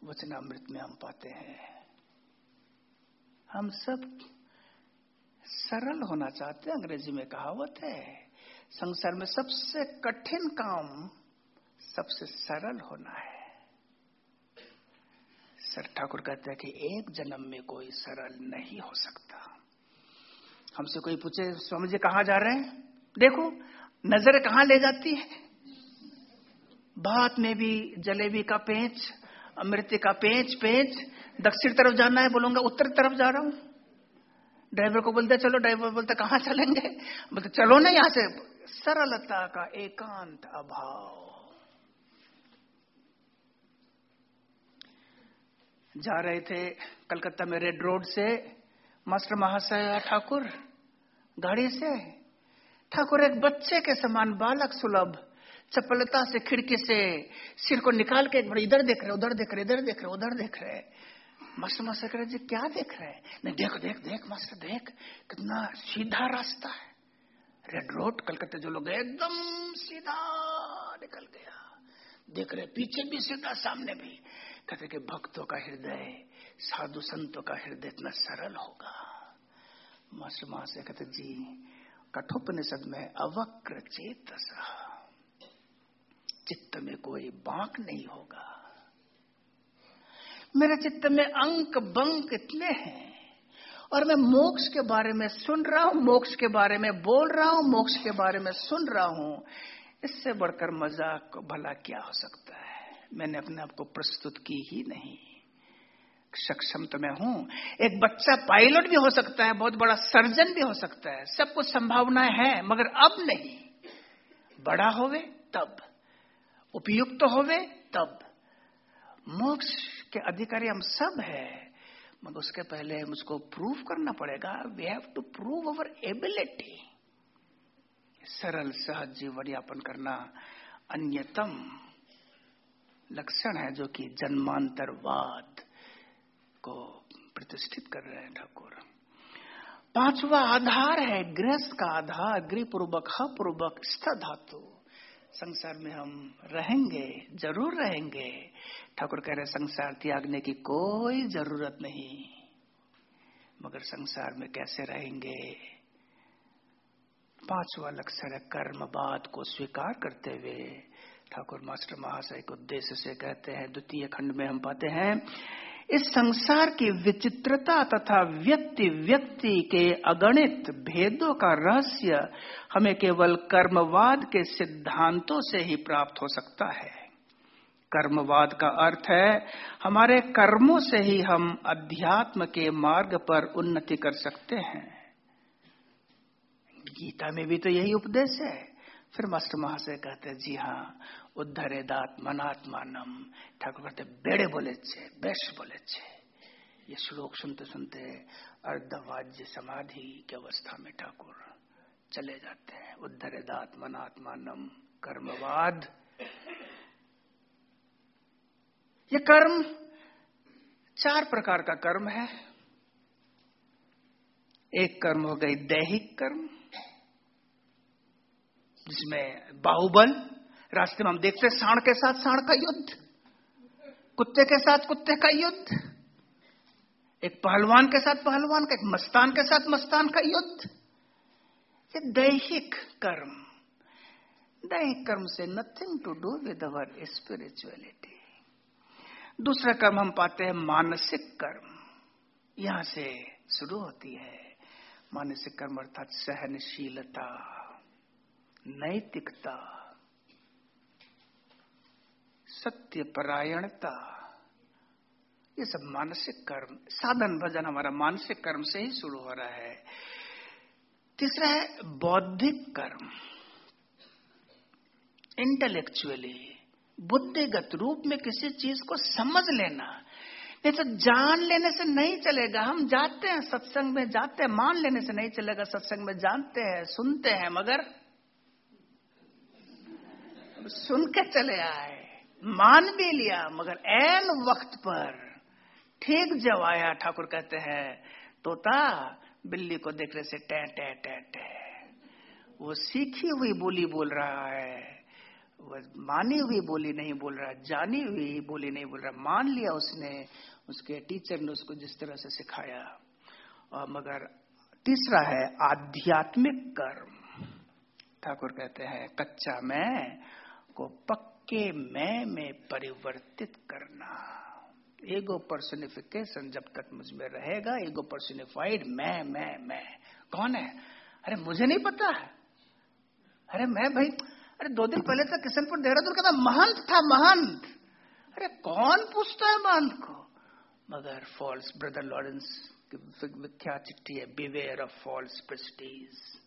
वचनामृत में हम पाते हैं। हम सब सरल होना चाहते हैं, अंग्रेज़ी में कहावत है, संसार में सबसे कठिन काम सबसे सरल होना है। सर ठाकुर कहते हैं कि एक जन्म में कोई सरल नहीं हो सकता। हमसे कोई पूछे, स्वामी जी, कहा जा रहे हैं? देखो, नज़र कहाँ ले जाती है? बात में भी, जलेबी का पेंच, अमृत का पेंच पेंच, दक्षिण तरफ़ जाना है, बोलूँगा, उत्तर तरफ़ जा रहा हूँ। ड्राइवर को बोलते, चलो, ड्राइवर बोलते, कहाँ चलेंगे? बोलते, चलो ना यहाँ से। सरलता का एकांत अभाव। जा रहे थे कलकत्ता में रेड रोड से मास्टर महाशय ठाकुर। गाड़ी से ठाकुर एक बच्चे के समान बालक सुलभ, चपलता से, खिड़की से, सिर को निकाल के एक बार इधर देख रहे, उधर देख रहे, इधर देख रहे, उधर देख रहे। मास्टर मास्टर कह रहे, जी, क्या देख रहे नहीं, देख देख देख, मास्टर, देख। कितना सीधा रास्ता है। रेड रोड, कलकत्ते जो लोग एकदम सीधा निकल गया। देख रहे पीछे भी सीधा, सामने भी। कहते कि भक्तों का हृदय, साधु संतों का हृदय इतना सरल होगा। मास्टर महाशय कहते, जी, कठोपनिषद में अवक्र चेत चित्त में कोई बांक नहीं होगा। मेरे चित्त में अंक बंक इतने हैं और मैं मोक्ष के बारे में सुन रहा हूँ, मोक्ष के बारे में बोल रहा हूँ, मोक्ष के बारे में सुन रहा हूँ। इससे बढ़कर मज़ाक भला क्या हो सकता है? मैंने अपने आप को प्रस्तुत की ही नहीं। सक्षम तो मैं हूँ। एक बच्चा पायलट भी हो सकता है, बहुत बड़ा सर्जन भी हो सकता है। सब कुछ संभावनाएँ हैं, मगर अब नहीं। बड़ा होवे, तब। उपयुक्त तो होवे, तब। मोक्ष के अधिकारी हम सब है, मगर उसके पहले मुझको प्रूव करना पड़ेगा। We have to prove our ability सरल, सहज जीवन यापन करना अन्यतम लक्षण है जो कि जन्मांतरवाद। को प्रतिष्ठित कर रहे हैं ठाकुर। पांचवा आधार है, गृहस्थ का आधार गृह पूर्वक पूर्वक स्थ धातु संसार में हम रहेंगे, ज़रूर रहेंगे। ठाकुर कह रहे संसार त्यागने की कोई ज़रूरत नहीं। मगर संसार में कैसे रहेंगे? पांचवा लक्षण है, कर्म बात को स्वीकार करते हुए। ठाकुर मास्टर महाशय के उद्देश्य से कहते हैं, द्वितीय खंड में हम पाते हैं इस संसार की विचित्रता तथा व्यक्ति व्यक्ति के अगणित भेदों का रहस्य हमें केवल कर्मवाद के सिद्धांतों से ही प्राप्त हो सकता है। कर्मवाद का अर्थ है, हमारे कर्मों से ही हम अध्यात्म के मार्ग पर उन्नति कर सकते हैं। गीता में भी तो यही उपदेश है। फिर मास्टर महाशय कहते हैं, जी हाँ कहते बेड़े बोले छे बेश बोले छे ये श्लोक सुनते सुनते अर्धवाज्य समाधि की अवस्था में ठाकुर चले जाते हैं। उद्धरे दात मनात्मानम, कर्मवाद। ये कर्म चार प्रकार का कर्म है। एक कर्म हो गई दैहिक कर्म, जिसमें बाहुबल रास्ते में हम देखते साण के साथ साण का युद्ध। कुत्ते के साथ कुत्ते का युद्ध। एक पहलवान के साथ पहलवान का, एक मस्तान के साथ मस्तान का युद्ध। ये दैहिक कर्म दैहिक कर्म से nothing to do with our spirituality दूसरा कर्म हम पाते हैं मानसिक कर्म। यहाँ से शुरू होती है मानसिक कर्म अर्थात सहनशीलता, नैतिकता। सत्य परायणता। ये सब मानसिक कर्म, साधन भजन हमारा मानसिक कर्म से ही शुरू हो रहा है। तीसरा है बौद्धिक कर्म। इंटेलेक्चुअली बुद्धिगत रूप में किसी चीज़ को समझ लेना, नहीं तो जान लेने से नहीं चलेगा। हम जाते हैं सत्संग में, जाते हैं, मान लेने से नहीं चलेगा। सत्संग में जानते हैं, सुनते हैं, मगर सुन के चले आए। मान भी लिया, मगर एन वक्त पर ठीक जब आया, ठाकुर कहते हैं, तोता बिल्ली को देखने से टे टे टे टे। वो सीखी हुई बोली बोल रहा है, वो मानी हुई बोली नहीं बोल रहा, जानी हुई बोली नहीं बोल रहा। मान लिया उसने, उसके टीचर ने उसको जिस तरह से सिखाया। और मगर तीसरा है, आध्यात्मिक कर्म। ठाकुर कहते हैं, कच्चा मैं को पक्के मैं, में परिवर्तित करना। ईगो पर्सनिफिकेशन जब तक मुझमें रहेगा ईगो पर्सनिफाइड मैं मैं मैं। कौन है? अरे, मुझे नहीं पता। है अरे, मैं भाई, अरे, दो दिन पहले तक किशनपुर देहरादून का था, महंत था, महंत। अरे, कौन पूछता है महंत को? मगर फॉल्स ब्रदर लॉरेंस की विख्यात चिट्ठी है बिवेयर ऑफ़ फॉल्स प्रेस्टीज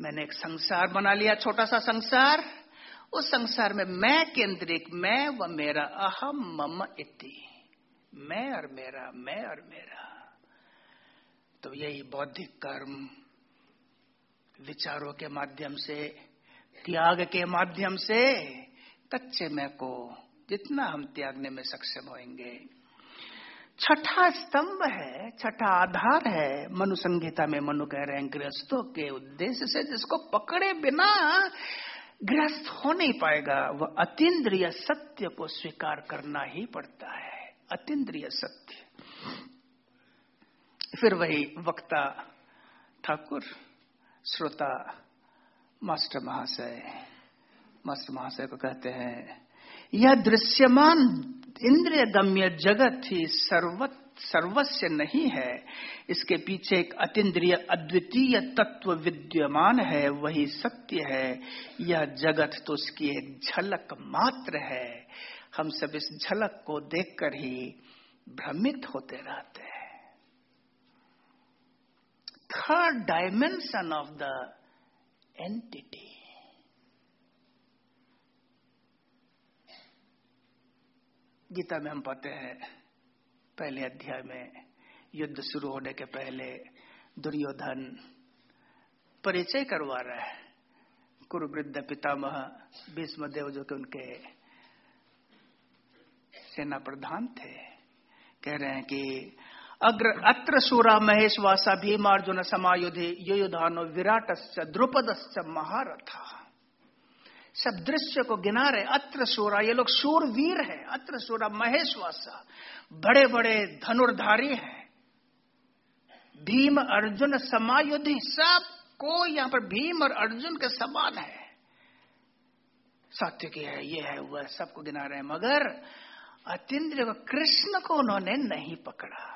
मैंने एक संसार बना लिया, छोटा सा संसार। उस संसार में मैं केंद्रिक, मैं व मेरा अहम मम इति। मैं और मेरा, मैं और मेरा। तो यही बौद्धिक कर्म विचारों के माध्यम से, त्याग के माध्यम से कच्चे मैं को जितना हम त्यागने में सक्षम होंगे छठा स्तंभ है, छठा आधार है मनु संहिता में मनु कह रहे हैं, गृहस्थों के उद्देश्य से जिसको पकड़े बिना गृहस्थ हो नहीं पाएगा। वह अतीन्द्रिय सत्य को स्वीकार करना ही पड़ता है। अतीन्द्रिय सत्य। फिर वही वक्ता ठाकुर, श्रोता, मास्टर महाशय मास्टर महाशय को कहते हैं, यह दृश्यमान इंद्रिय गम्य जगत ही सर्वत्र सर्वस्व नहीं है, इसके पीछे एक अतिद्रिय अद्वितीय तत्व विद्यमान है, वही सत्य है। यह जगत तो उसकी एक झलक मात्र है। हम सब इस झलक को देखकर ही भ्रमित होते रहते हैं। Third dimension of the entity Gita में हम पाते हैं पहले अध्याय में युद्ध शुरू होने के पहले दुर्योधन परिचय करवा रहा है। कुरुवृद्ध पितामह भीष्म देव जो कि उनके सेना प्रधान थे, कह रहे हैं कि, अग्र अत्र सूरा महेश वासा भीमार्जुन समायुधि युधानो विराट द्रुपद महारथा। सब दृश्य को गिना रहे अत्र सूरा ये लोग वीर है अत्र सूरा महेशवासा बड़े बड़े धनुर्धारी हैं। भीम अर्जुन समायुधि, सबको यहाँ पर भीम और अर्जुन के समान है। सत्य की है, ये है, वह सबको गिना रहे हैं, मगर अतिद्र कृष्ण को उन्होंने नहीं पकड़ा।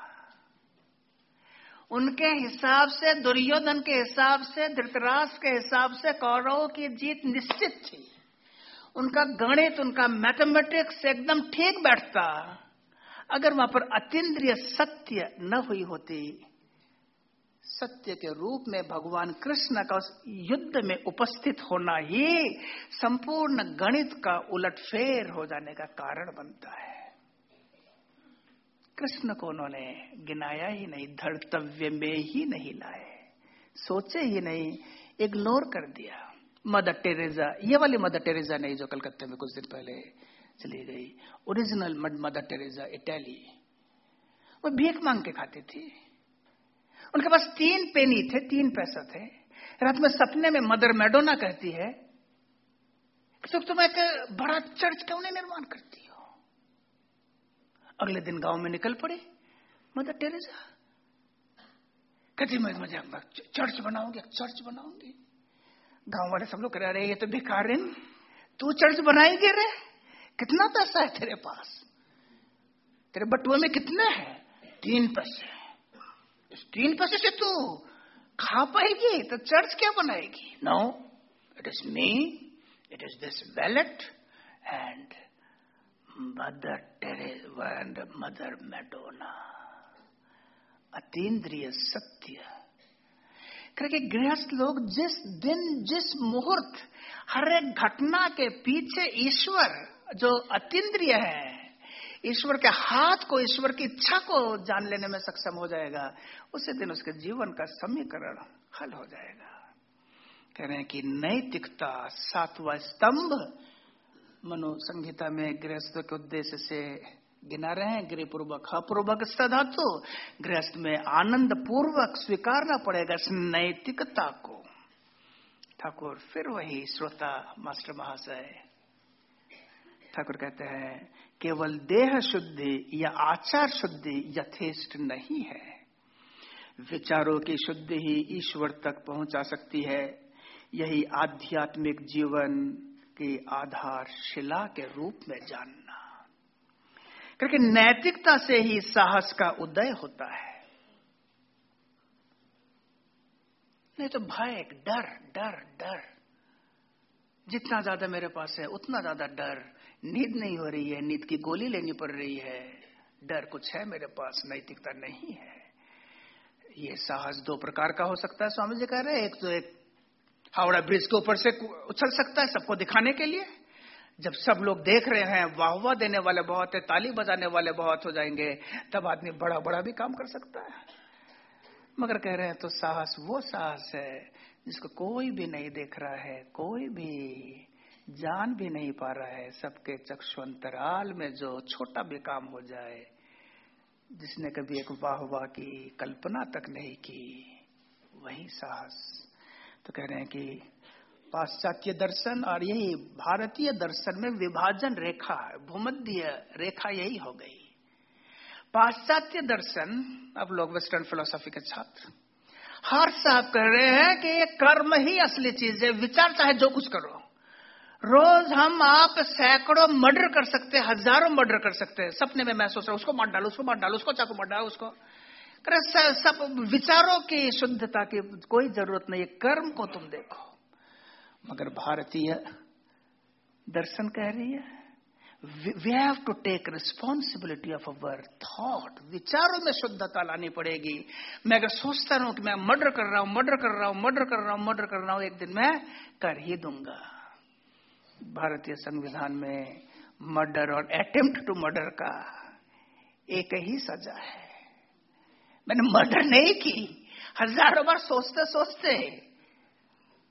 उनके हिसाब से, दुर्योधन के हिसाब से, धृतराष्ट्र के हिसाब से कौरवों की जीत निश्चित थी। उनका गणित, उनका मैथमेटिक्स एकदम ठीक बैठता। अगर वहाँ पर अतीन्द्रिय सत्य न हुई होती, सत्य के रूप में भगवान कृष्ण का उस युद्ध में उपस्थित होना ही संपूर्ण गणित का उलटफेर हो जाने का कारण बनता है। कृष्ण को उन्होंने गिनाया ही नहीं, धर्तव्य में ही नहीं लाए, सोचे ही नहीं इग्नोर कर दिया। मदर टेरेजा ये वाली मदर टेरेजा नहीं जो कलकत्ते में कुछ दिन पहले चली गई। ओरिजिनल मदर टेरेजा इटैली वो भीख मांग के खाती थी। उनके पास तीन पेनी थे, तीन पैसा थे। रात में सपने में मदर मैडोना कहती है तो तुम एक बड़ा चर्च क्यों नहीं निर्माण करती हो? अगले दिन गाँव में निकल पड़े मदर टेरेजा कहती, मैं चर्च बनाऊँगी चर्च बनाऊँगी। गाँव वाले सब लोग कह रहे ये तो भिखारी तू चर्च बनाई बनाएगी रे? कितना पैसा है तेरे पास? तेरे बटुए में कितने हैं? तीन पैसे इस तीन पैसे से तू खा पाएगी? तो चर्च क्या बनाएगी? No it is me it is this valet and mother Teresa and mother Madonna अतीन्द्रिय सत्य क्योंकि गृहस्थ लोग जिस दिन, जिस मुहूर्त, हर एक घटना के पीछे ईश्वर जो अतीन्द्रिय है, ईश्वर के हाथ को, ईश्वर की इच्छा को जान लेने में सक्षम हो जाएगा, उसी दिन उसके जीवन का समीकरण हल हो जाएगा। कह रहे हैं कि नैतिकता, सातवा स्तंभ, मनो संहिता में गृहस्थ के उद्देश्य से गिना रहे हैं गृहपूर्वक अपूर्वक धातु गृहस्थ में आनंद पूर्वक स्वीकारना पड़ेगा इस नैतिकता को। ठाकुर, फिर वही श्रोता मास्टर महाशय, ठाकुर कहते हैं, केवल देह शुद्धि या आचार शुद्धि यथेष्ट नहीं है। विचारों की शुद्धि ही ईश्वर तक पहुँचा सकती है। यही आध्यात्मिक जीवन की आधार शिला के रूप में जानना। क्योंकि नैतिकता से ही साहस का उदय होता है। नहीं तो भय डर डर डर। जितना ज़्यादा मेरे पास है, उतना ज़्यादा डर। नींद नहीं हो रही है, नींद की गोली लेनी पड़ रही है। डर कुछ है मेरे पास, नैतिकता नहीं है। ये साहस दो प्रकार का हो सकता है, स्वामी जी कह रहे हैं। एक तो एक हावड़ा ब्रिज के ऊपर से उछल सकता है सबको दिखाने के लिए। जब सब लोग देख रहे हैं वाह वाह देने वाले बहुत है, ताली बजाने वाले बहुत हो जाएँगे, तब आदमी बड़ा बड़ा भी काम कर सकता है। मगर कह रहे हैं तो साहस वो साहस है, जिसको कोई भी नहीं देख रहा है, कोई भी जान भी नहीं पा रहा है, सबके चक्षुअंतराल में जो छोटा भी काम हो जाए, जिसने कभी एक वाह वाह की कल्पना तक नहीं की, वही साहस। तो कह रहे हैं कि पाश्चात्य दर्शन और यही भारतीय दर्शन में विभाजन रेखा भूमध्य रेखा यही हो गई। पाश्चात्य दर्शन, अब लोग वेस्टर्न फिलोसॉफी के छात्र, हर साहब कह रहे हैं कि ये कर्म ही असली चीज़ है, विचार चाहे जो कुछ करो। रोज हम आप सैकड़ों मर्डर कर सकते हैं, हज़ारों मर्डर कर सकते हैं, सपने में मैं सोच रहा हूँ, उसको मार डालो, उसको मार डालो, उसको चाकू मार डालो, उसको। सब विचारों की शुद्धता की कोई ज़रूरत नहीं है, कर्म को तुम देखो। मगर भारतीय दर्शन कह रही है we have to take responsibility of our thought विचारों में शुद्धता लानी पड़ेगी। मैं अगर सोचता रहूँ कि मैं मर्डर कर रहा हूँ मर्डर कर रहा हूँ मर्डर कर रहा हूँ मर्डर कर रहा हूँ, एक दिन मैं कर ही दूँगा। भारतीय संविधान में मर्डर और अटेम्प्ट टू मर्डर का एक ही सजा है। मैंने मर्डर नहीं की। हज़ारों बार सोचते सोचते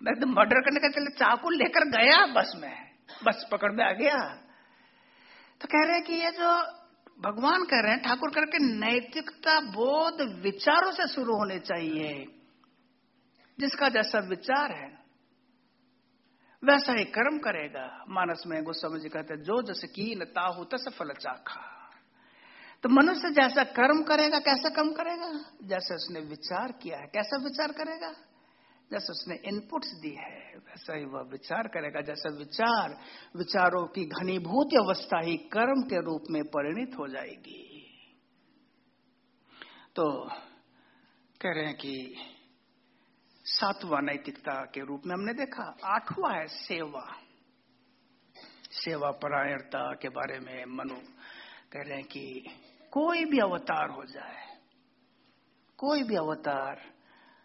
मैं तो मर्डर करने का चले चाकू लेकर गया, बस में। बस पकड़ में आ गया। तो कह रहे हैं कि ये जो भगवान कह रहे हैं, ठाकुर करके नैतिकता बोध विचारों से शुरू होने चाहिए। जिसका जैसा विचार है, वैसा ही कर्म करेगा। मानस में गोस्वामी जी कहते जो जस की न ताहू, तस फल चाखा। तो मनुष्य जैसा कर्म करेगा, कैसा कर्म करेगा? जैसे उसने विचार किया है, कैसा विचार करेगा? जैसे उसने इनपुट्स दी है, वैसा ही वह विचार करेगा। जैसे विचार, विचारों की घनीभूत अवस्था ही कर्म के रूप में परिणित हो जाएगी। तो कह रहे हैं कि सातवां नैतिकता के रूप में हमने देखा। आठवां है सेवा। सेवा परायणता के बारे में मनु कह रहे हैं कि कोई भी अवतार हो जाए, कोई भी अवतार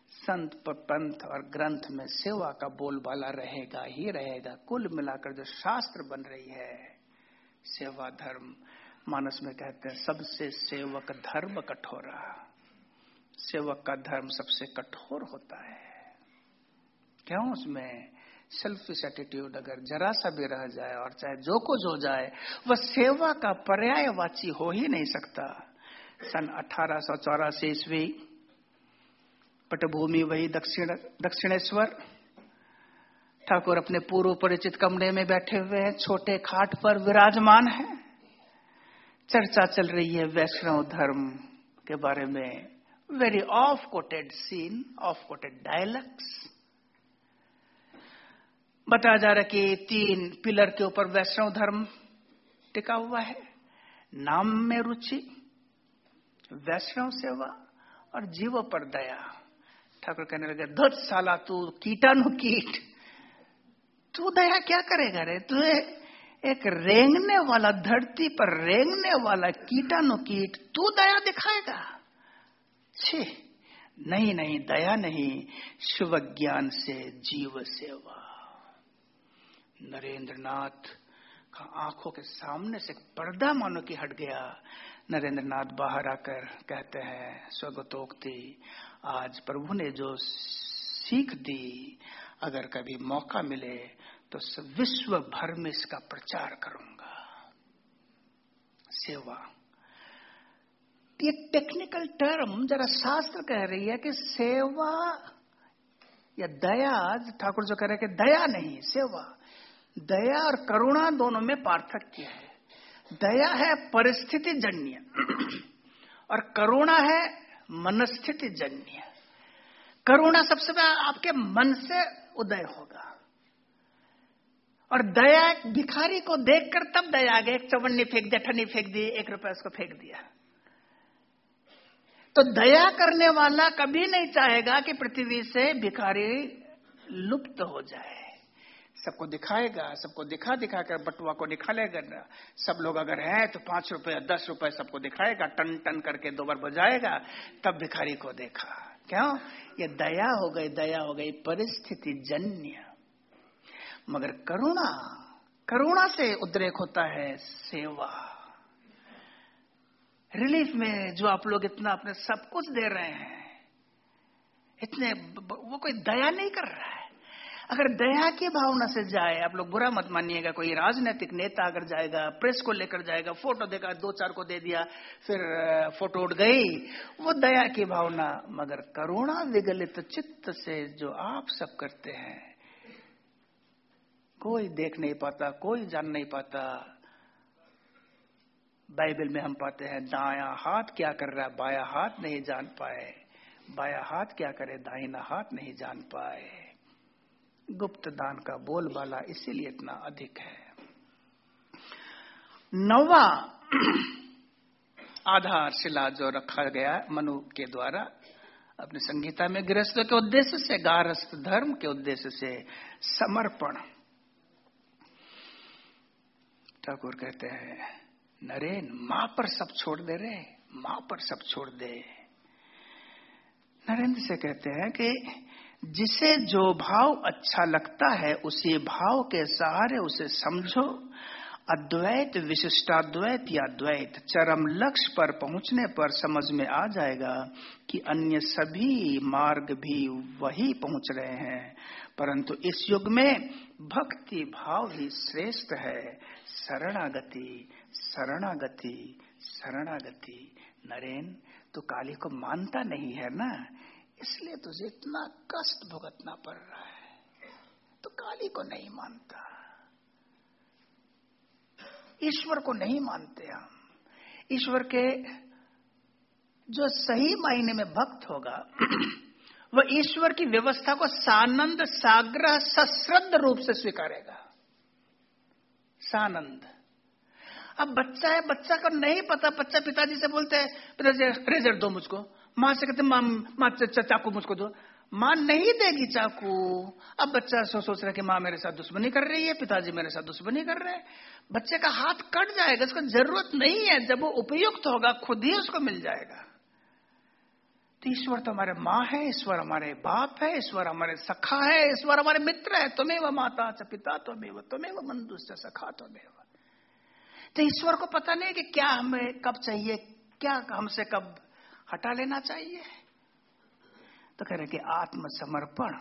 संत पंथ और ग्रंथ में सेवा का बोलबाला रहेगा ही रहेगा। कुल मिलाकर जो शास्त्र बन रही है, सेवा धर्म, मानस में कहते हैं, सबसे सेवक धर्म कठोरा। सेवक का धर्म सबसे कठोर होता है। क्यों उसमें? सेल्फिश एटीट्यूड अगर जरा सा भी रह जाए और चाहे जो कुछ हो जाए, वह सेवा का पर्यायवाची हो ही नहीं सकता। सन अठारह सौ चौरासी ईस्वी पटभूमि वही दक्षिण, दक्षिणेश्वर। ठाकुर अपने पूर्व परिचित कमरे में बैठे हुए हैं। छोटे खाट पर विराजमान है। चर्चा चल रही है वैष्णव धर्म के बारे में। Very oft quoted scene oft quoted dialogues बताया जा रहा कि तीन पिलर के ऊपर वैष्णव धर्म टिका हुआ है। नाम में रुचि, वैष्णव सेवा और जीव पर दया। ठाकुर कहने लगे दस साला तू कीटाणु कीट। तू दया क्या करेगा रे? तू एक रेंगने वाला, धरती पर रेंगने वाला कीटाणु कीट तू दया दिखाएगा? छी, नहीं नहीं, दया नहीं शिव ज्ञान से जीव सेवा। नरेंद्र नाथ का आँखों के सामने से पर्दा मानो की हट गया। नरेंद्र नाथ बाहर आकर कहते हैं स्वगतोक्ति आज प्रभु ने जो सीख दी, अगर कभी मौका मिले तो विश्व भर में इसका प्रचार करूँगा। सेवा। ये टेक्निकल टर्म जरा शास्त्र कह रही है कि सेवा या दया ठाकुर जो कह रहे हैं कि दया नहीं, सेवा। दया और करुणा दोनों में पार्थक्य है। दया है परिस्थिति जन्य। और करुणा है मनस्थिति जन्य। करुणा सबसे पहले आपके मन से उदय होगा। और दया, भिखारी को देखकर तब दया आ गया एक चवन्नी फेंक दिया ठन्नी फेंक दी, एक रुपया उसको फेंक दिया। तो दया करने वाला कभी नहीं चाहेगा कि पृथ्वी से भिखारी लुप्त हो जाए। सबको दिखाएगा, सबको दिखा दिखा कर बटुआ को निकालेगा सब लोग अगर है तो पाँच रुपए दस रुपए सबको दिखाएगा, टन टन करके दो बार बजाएगा, तब भिखारी को देखा। क्यों? ये दया हो गई, दया हो गई, परिस्थिति जन्य। मगर करुणा करुणा से उद्रेक होता है सेवा। रिलीफ में जो आप लोग इतना अपने सब कुछ दे रहे हैं, इतने वो कोई दया नहीं कर रहा है। अगर दया की भावना से जाए, आप लोग बुरा मत मानिएगा, कोई राजनीतिक नेता अगर जाएगा, प्रेस को लेकर जाएगा, फ़ोटो देगा दो चार को दे दिया, फिर फ़ोटो उठ गई, वो दया की भावना, मगर करुणा विगलित चित्त से जो आप सब करते हैं, कोई देख नहीं पाता, कोई जान नहीं पाता। बाइबल में हम पाते हैं, दाया हाथ क्या कर रहा है, बाया हाथ नहीं जान पाए, बाया हाथ क्या करे, दाहिना हाथ नहीं जान पाए। गुप्त दान का बोलबाला इसीलिए इतना अधिक है। नवा आधार शिला जो रखा गया मनु के द्वारा, अपने संगीता में गृहस्थ के उद्देश्य से, गारस्थ धर्म के उद्देश्य से समर्पण। ठाकुर कहते हैं, नरेन, माँ पर सब छोड़ दे रे, माँ पर सब छोड़ दे। नरेंद्र से कहते हैं कि जिसे जो भाव अच्छा लगता है, उसी भाव के सहारे उसे समझो। अद्वैत विशिष्टाद्वैत या द्वैत चरम लक्ष्य पर पहुँचने पर समझ में आ जाएगा कि अन्य सभी मार्ग भी वही पहुँच रहे हैं। परंतु इस युग में भक्ति भाव ही श्रेष्ठ है। शरणागति शरणागति शरणागति। नरेन तो काली को मानता नहीं है ना? इसलिए तुझे इतना कष्ट भुगतना पड़ रहा है। तो काली को नहीं मानता। ईश्वर को नहीं मानते हम। ईश्वर के जो सही मायने में भक्त होगा, वह ईश्वर की व्यवस्था को सानंद, साग्रह, सश्रद्ध रूप से स्वीकारेगा। सानंद। अब बच्चा है, बच्चा को नहीं पता, बच्चा पिताजी से बोलते हैं, पिताजी, रेजर दो मुझको। माँ से कहते, माँ माँ चाकू मुझको दो। माँ नहीं देगी चाकू। अब बच्चा सो, सोच रहा है कि माँ मेरे साथ दुश्मनी कर रही है, पिताजी मेरे साथ दुश्मनी कर रहे हैं। बच्चे का हाथ कट जाएगा, उसको ज़रूरत नहीं है। जब वो उपयुक्त होगा, खुद ही उसको मिल जाएगा। तो ईश्वर तो हमारे माँ है, ईश्वर हमारे बाप है, ईश्वर हमारे सखा है, ईश्वर हमारे मित्र है। तुम्हें वह माता च पिता तुम्हें वो तुम्हें वह मंदुष्य सखा तुम्हें तो ईश्वर को पता नहीं कि क्या हमें कब चाहिए, क्या हमसे कब हटा लेना चाहिए। तो कह रहे कि आत्मसमर्पण।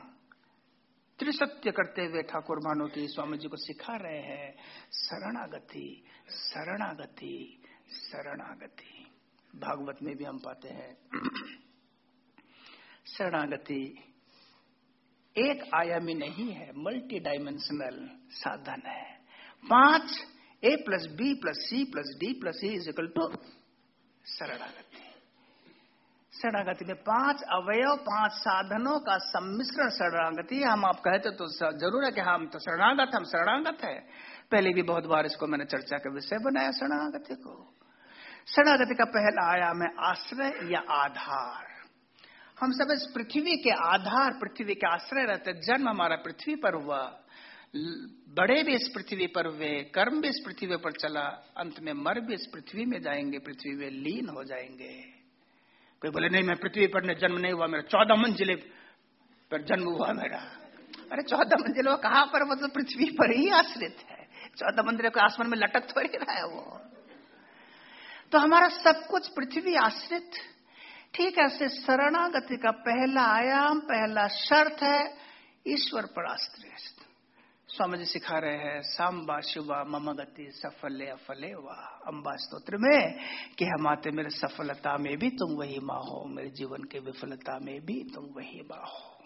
त्रिसत्य करते हुए ठाकुर मानो की स्वामी जी को सिखा रहे हैं, शरणागति शरणागति शरणागति। भागवत में भी हम पाते हैं। शरणागति एक आयामी नहीं है मल्टी डायमेंशनल साधन है। पाँच A plus B plus C plus D plus E is equal to शरणागति। शरणागति में पाँच अवयव, पाँच साधनों का सम्मिश्रण शरणागति। हम आप कहते तो ज़रूर है कि हम तो शरणागत, हम शरणागत है। पहले भी बहुत बार इसको मैंने चर्चा का विषय बनाया शरणागति को। शरणागति का पहला आयाम है आश्रय या आधार। हम सब इस पृथ्वी के आधार, पृथ्वी के आश्रय रहते जन्म हमारा पृथ्वी पर हुआ। बड़े भी इस पृथ्वी पर हुए, कर्म भी इस पृथ्वी पर चला। अंत में मर भी इस पृथ्वी में जाएँगे, पृथ्वी में लीन हो जाएँगे। कोई बोले, नहीं, मैं पृथ्वी पर ने जन्म नहीं हुआ, मेरा चौदह मंजिले पर जन्म हुआ मेरा। अरे, चौदह मंजिल वो कहाँ पर? मतलब पृथ्वी पर ही आश्रित है। चौदह मंजिल को आसमान में लटक थोड़ी रहा है वो। तो हमारा सब कुछ पृथ्वी आश्रित। ठीक है, ऐसे शरणागति का पहला आयाम, पहला शर्त है ईश्वर पर आश्रित। स्वामी जी सिखा रहे हैं, सांबा शिवा मम गति सफले, अफले, वाह अम्बा स्त्रोत्र में कि हम आते मेरे सफलता में भी तुम वही माँ हो, मेरे जीवन के विफलता में भी तुम वही माँ हो।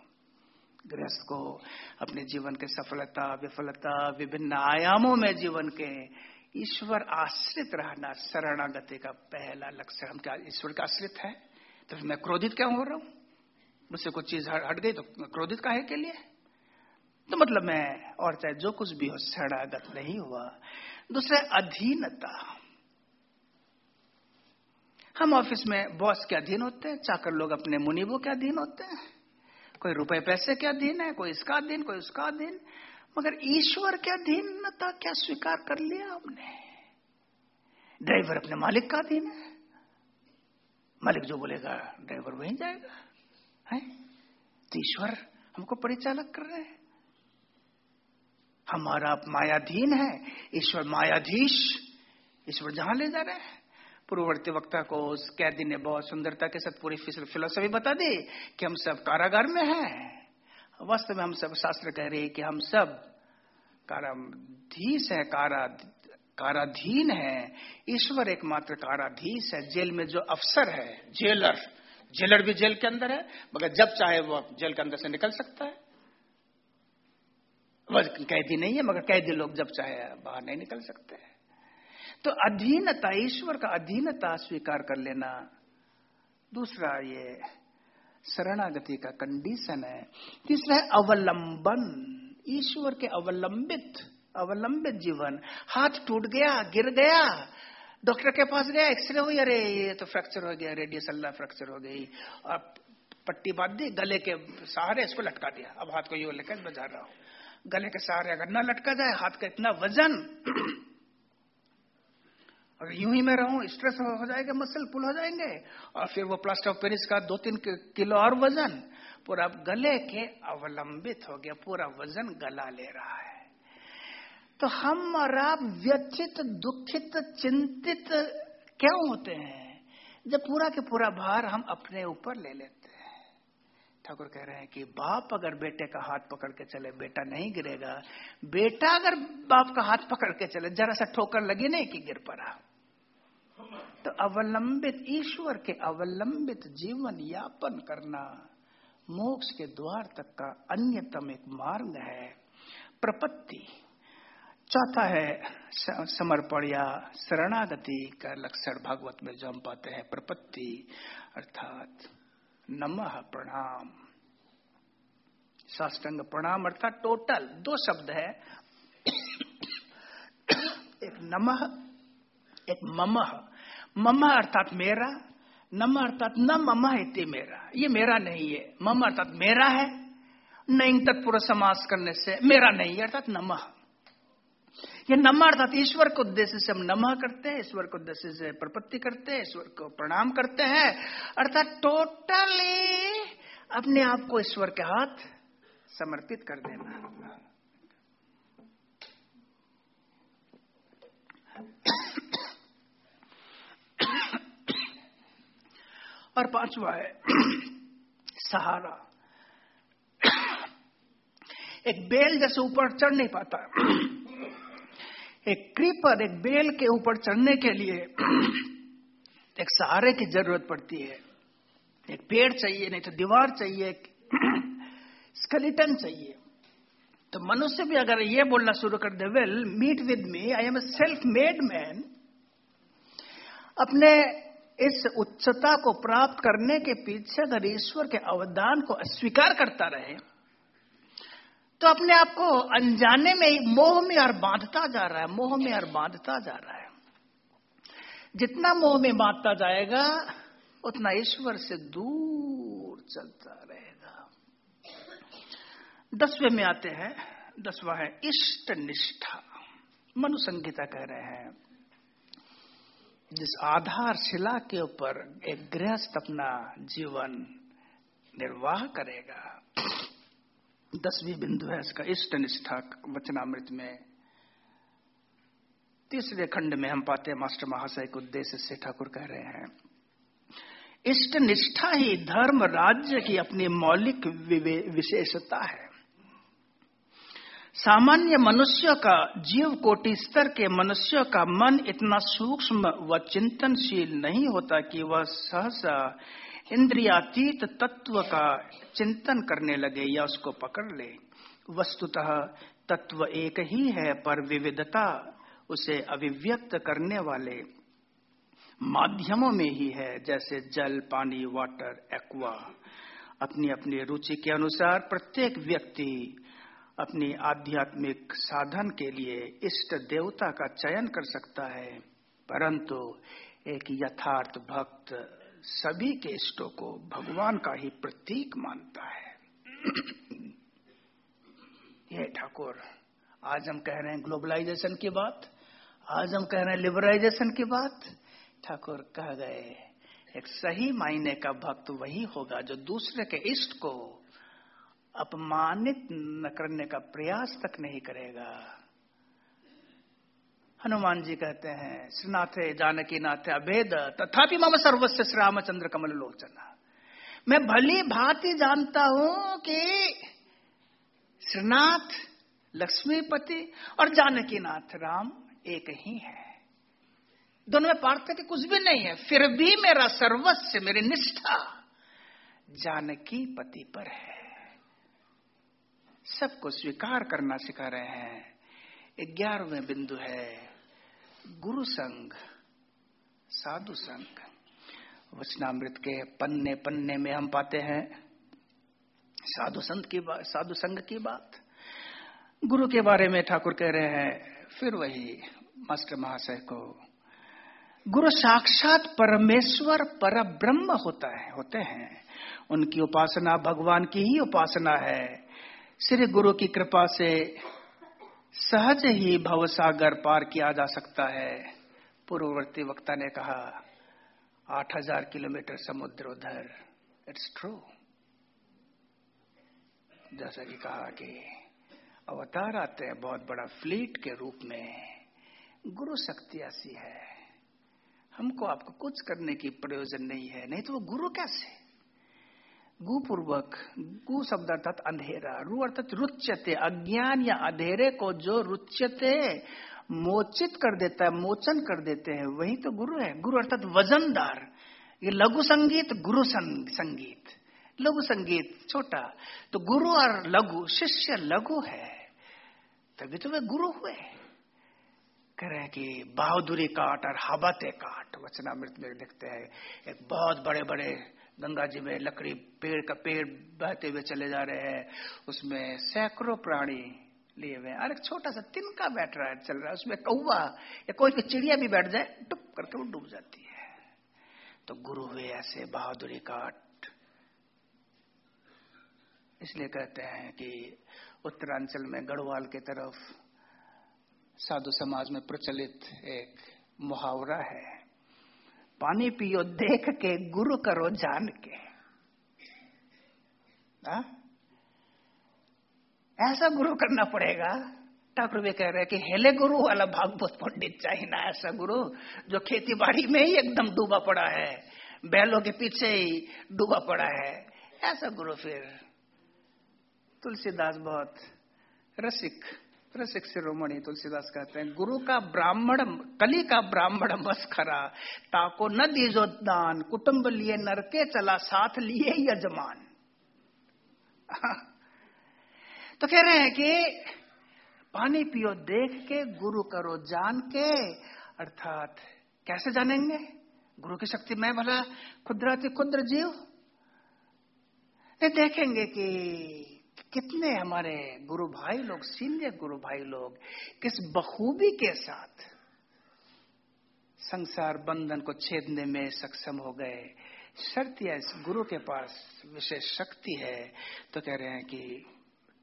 गृहस्थ को अपने जीवन के सफलता, विफलता, विभिन्न आयामों में जीवन के ईश्वर आश्रित रहना शरणागति का पहला लक्ष्य। हम क्या ईश्वर का आश्रित है? तो मैं क्रोधित क्यों हो रहा हूँ? मुझसे कुछ चीज़ हट गई तो क्रोधित काहे के लिए? तो मतलब मैं और चाहे जो कुछ भी हो, शरणागत नहीं हुआ। दूसरा, अधीनता। हम ऑफ़िस में बॉस के अधीन होते हैं, चाकर लोग अपने मुनिबों के अधीन होते हैं। कोई रुपए पैसे के अधीन है, कोई इसका अधीन, कोई उसका अधीन। मगर ईश्वर के अधीनता क्या स्वीकार कर लिया हमने? ड्राइवर अपने मालिक का अधीन है। मालिक जो बोलेगा, ड्राइवर वहीं जाएगा। है? तो ईश्वर हमको परिचालक कर रहे हैं। हमारा मायाधीन है। ईश्वर मायाधीश। ईश्वर जहाँ ले जा रहे हैं। पूर्ववर्ती वक्ता को उस कैदी ने बहुत सुंदरता के साथ पूरी फिलोसफी बता दी कि हम सब कारागार में हैं। वास्तव में हम सब शास्त्र कह रहे हैं कि हम सब काराधीश है कारा काराधीन है। ईश्वर एकमात्र काराधीश है। जेल में जो अफसर है, जेलर। जेलर भी जेल के अंदर है, मगर जब चाहे वो जेल के अंदर से निकल सकता है। कैदी नहीं है, मगर कैदी लोग जब चाहे बाहर नहीं निकल सकते तो अधीनता, ईश्वर का अधीनता स्वीकार कर लेना। दूसरा ये शरणागति का कंडीशन है। तीसरा है अवलंबन। ईश्वर के अवलंबित अवलंबित जीवन। हाथ टूट गया, गिर गया, डॉक्टर के पास गया, एक्सरे हुई, अरे ये तो फ्रैक्चर हो गया रेडियस अल्लाह फ्रैक्चर हो गई। और पट्टी बाँध दी, गले के सहारे इसको लटका दिया। अब हाथ को यूँ लेकर बजा रहा हूँ। गले के सहारे अगर न लटका जाए, हाथ का इतना वज़न, और यूँ ही मैं रहूँ स्ट्रेस हो जाएगा मसल पुल हो जाएँगे। और फिर वो प्लास्टर ऑफ़ पेरिस का दो तीन किलो और वज़न, पूरा गले के अवलंबित हो गया, पूरा वज़न गला ले रहा है। तो हम और आप व्यथित, दुखित, चिंतित, क्यों होते हैं? जब पूरा के पूरा भार हम अपने ऊपर ले लेते ठाकुर कह रहे हैं कि बाप अगर बेटे का हाथ पकड़ के चले, बेटा नहीं गिरेगा। बेटा अगर बाप का हाथ पकड़ के चले, जरा सा ठोकर लगी नहीं कि गिर पड़ा। तो अवलंबित, ईश्वर के अवलंबित जीवन यापन करना मोक्ष के द्वार तक का अन्यतम एक मार्ग है। प्रपत्ति। चौथा है समर्पण या शरणागति का लक्षण भागवत में जो हम पाते हैं, प्रपत्ति, अर्थात नमः प्रणाम। साष्टांग प्रणाम अर्थात टोटल दो शब्द है। एक नमः, एक ममह मम अर्थात मेरा, नम अर्थात न मम इति मेरा। ये मेरा नहीं है। मम अर्थात मेरा है। नई तत्पुर समास करने से मेरा नहीं है, अर्थात नमः। ये नम अर्थात ईश्वर को उद्देश्य से हम नमः करते हैं, ईश्वर को उद्देश्य से प्रपत्ति करते हैं, ईश्वर को प्रणाम करते हैं। अर्थात टोटली अपने आप को ईश्वर के हाथ समर्पित कर देना। और पांचवा है, सहारा। एक बेल जैसे ऊपर चढ़ नहीं पाता। एक क्रीपर एक बेल के ऊपर चढ़ने के लिए एक सहारे की ज़रूरत पड़ती है। एक पेड़ चाहिए, नहीं तो दीवार चाहिए स्केलेटन चाहिए। तो मनुष्य भी अगर ये बोलना शुरू कर दे well meet with me I am a self made man अपने इस उच्चता को प्राप्त करने के पीछे अगर ईश्वर के अवदान को अस्वीकार करता रहे तो अपने आप को अनजाने में मोह में और बांधता जा रहा है, मोह में और बांधता जा रहा है। जितना मोह में बांधता जाएगा, उतना ईश्वर से दूर चलता रहेगा। दसवें में आते हैं, दसवा है, इष्ट निष्ठा। मनुसंगीता कह रहे हैं, जिस आधारशिला के ऊपर एक गृहस्थ अपना जीवन निर्वाह करेगा। दसवीं बिंदु है इसका इष्ट निष्ठा वचनामृत में। तीसरे खंड में हम पाते हैं, मास्टर महाशय के उद्देश्य से ठाकुर कह रहे हैं इष्ट निष्ठा ही धर्म राज्य की अपनी मौलिक विशेषता है। सामान्य मनुष्य का जीव कोटि स्तर के मनुष्य का मन इतना सूक्ष्म व चिंतनशील नहीं होता कि वह सहसा इंद्रियातीत तत्व का चिंतन करने लगे या उसको पकड़ ले। वस्तुतः तत्व एक ही है पर विविधता उसे अभिव्यक्त करने वाले माध्यमों में ही है, जैसे जल, पानी वाटर एक्वा अपनी अपनी रुचि के अनुसार प्रत्येक व्यक्ति अपनी आध्यात्मिक साधन के लिए इष्ट देवता का चयन कर सकता है, परंतु एक यथार्थ भक्त सभी के इष्टों को भगवान का ही प्रतीक मानता है। ये ठाकुर, आज हम कह रहे हैं ग्लोबलाइजेशन की बात, आज हम कह रहे हैं लिबराइजेशन की बात। ठाकुर कह गए, एक सही मायने का भक्त वही होगा जो दूसरे के इष्ट को अपमानित न करने का प्रयास तक नहीं करेगा। हनुमान जी कहते हैं, श्रीनाथे जानकी नाथे अभेद, तथापि मम सर्वस्व श्री रामचंद्र कमल लोचना मैं भली भांति जानता हूँ कि श्रीनाथ, लक्ष्मीपति और जानकी नाथ राम एक ही है। दोनों में पार्थक्य कुछ भी नहीं है, फिर भी मेरा सर्वस्व मेरी निष्ठा जानकी पति पर है। सबको स्वीकार करना सिखा रहे हैं। ग्यारहवें बिंदु है गुरु संघ, साधु संघ। वचनामृत के पन्ने पन्ने में हम पाते हैं, साधु संत की बात साधु संघ की बात। गुरु के बारे में ठाकुर कह रहे हैं, फिर वही मास्टर महाशय को, गुरु साक्षात परमेश्वर पर ब्रह्म होता है, होते हैं। उनकी उपासना भगवान की ही उपासना है। श्री गुरु की कृपा से सहज ही भवसागर पार किया जा सकता है, पूर्ववर्ती वक्ता ने कहा, आठ हज़ार किलोमीटर समुद्र उधर। इट्स ट्रू जैसा कि कहा कि अवतार आते हैं बहुत बड़ा फ्लीट के रूप में। गुरु शक्ति ऐसी है। हमको आपको कुछ करने की प्रयोजन नहीं है, नहीं तो वो गुरु कैसे? गुपूर्वक, गु शब्द अर्थात अंधेरा, रु अर्थात रुच्यते, अज्ञान या अंधेरे को जो रुच्यते, मोचित कर देता है, मोचन कर देते हैं, वही तो गुरु है। गुरु अर्थात वजनदार। ये लघु संगीत, गुरु संगीत। लघु संगीत, छोटा। तो गुरु और लघु, शिष्य लघु है। तभी तो वे गुरु हुए। कह रहे हैं कि बहादुरी काट और हबते काट, वचनामृत में देखते हैं, एक बहुत बड़े बड़े गंगा जी में लकड़ी, पेड़ का पेड़ बहते हुए चले जा रहे हैं। उसमें सैकड़ों प्राणी लिए हुए और एक छोटा सा तिनका बैठ रहा है, चल रहा है। उसमें कौवा, या कोई भी चिड़िया भी बैठ जाए डुब करके वो डूब जाती है। तो गुरु हुए ऐसे बहादुरी काट इसलिए कहते हैं कि उत्तरांचल में गढ़वाल की तरफ़ साधु समाज में प्रचलित एक मुहावरा है। पानी पियो, देख के गुरु करो जान के आ? हाँ? ऐसा गुरु करना पड़ेगा ठाकुर भी कह रहे हैं कि हेले गुरु वाला भागवत पंडित चाहिए ना ऐसा गुरु, जो खेती बाड़ी में ही एकदम डूबा पड़ा है, बैलों के पीछे ही डूबा पड़ा है ऐसा गुरु फिर तुलसीदास बहुत रसिक शिरोमणि तुलसीदास कहते हैं गुरु का ब्राह्मण कली का ब्राह्मण बस खरा ताको न दीजो दान कुटुंब लिए नरके चला साथ लिए यजमान तो कह रहे हैं कि पानी पियो देख के गुरु करो जान के अर्थात कैसे जानेंगे गुरु की शक्ति मैं भला खुदराती खुद्र जीव देखेंगे कि कितने हमारे गुरु भाई लोग, सीनियर गुरु भाई लोग, किस बखूबी के साथ संसार बंधन को छेदने में सक्षम हो गए। शर्त या इस गुरु के पास विशेष शक्ति है तो कह रहे हैं कि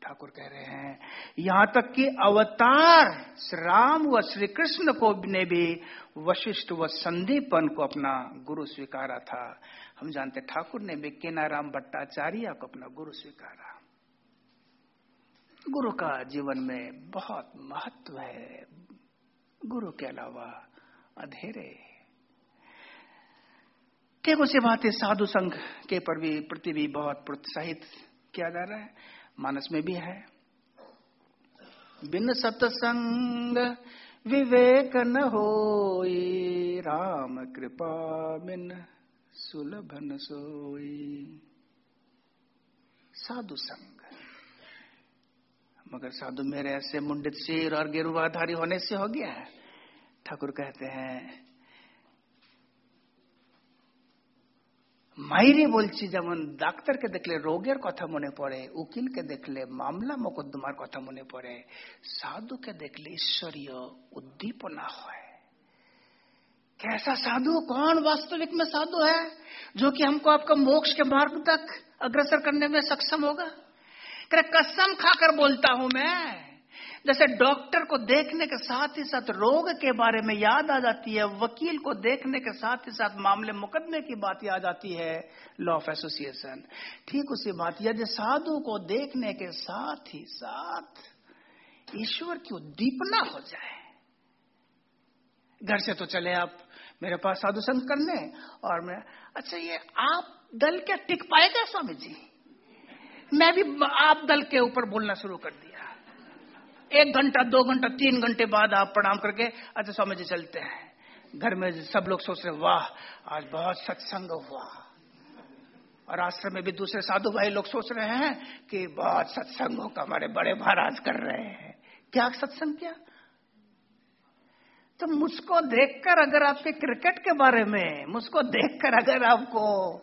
ठाकुर कह रहे हैं, यहाँ तक कि अवतार राम व श्री कृष्ण को ने भी वशिष्ठ व संदीपन को अपना गुरु स्वीकारा था। हम जानते ठाकुर ने भी केनाराम भट्टाचार्य को अपना गुरु स्वीकारा। गुरु का जीवन में बहुत महत्व है। गुरु के अलावा अधेरे। ठीक उसी बात साधु संघ के पर भी प्रति भी बहुत प्रोत्साहित किया जा रहा है। मानस में भी है। बिन सत्संग विवेक न हो राम कृपा बिन सुलभ न सोई। साधु संग मगर साधु मेरे ऐसे मुंडित शेर और गेरुआधारी होने से हो गया है ठाकुर कहते हैं মাইরে বলছি যেমন ডাক্তারকে দেখলে রোগের কথা মনে পড়ে উকিলকে দেখলে মামলা মোকদ্দমার কথা মনে পড়ে साधु के देखले ईश्वरीय उद्दीपना है कैसा साधु कौन वास्तविक में साधु है जो कि हमको आपका मोक्ष के मार्ग तक अग्रसर करने में सक्षम होगा कसम खाकर बोलता हूँ मैं। जैसे डॉक्टर को देखने के साथ ही साथ रोग के बारे में याद आ जाती है, वकील को देखने के साथ ही साथ मामले मुकदमे की बात याद आती है लॉ ऑफ़ एसोसिएशन ठीक उसी बात, यदि साधु को देखने के साथ ही साथ ईश्वर की उद्दीपना हो जाए। घर से तो चले आप, मेरे पास साधु संत करने, और मैं अच्छा ये आप दल क्या टिक पाएगा, स्वामी जी? मैं भी आप दल के ऊपर बोलना शुरू कर दिया। एक घंटा, दो घंटा, तीन घंटे बाद आप प्रणाम करके अच्छा स्वामी जी चलते हैं। घर में सब लोग सोच रहे वाह, आज बहुत सत्संग हुआ। और आश्रम में भी दूसरे साधु भाई लोग सोच रहे हैं कि बहुत सत्संगों का हमारे बड़े महाराज कर रहे हैं। क्या सत्संग किया? तो मुझको देखकर अगर आपके क्रिकेट के बारे में, मुझको देखकर अगर आपको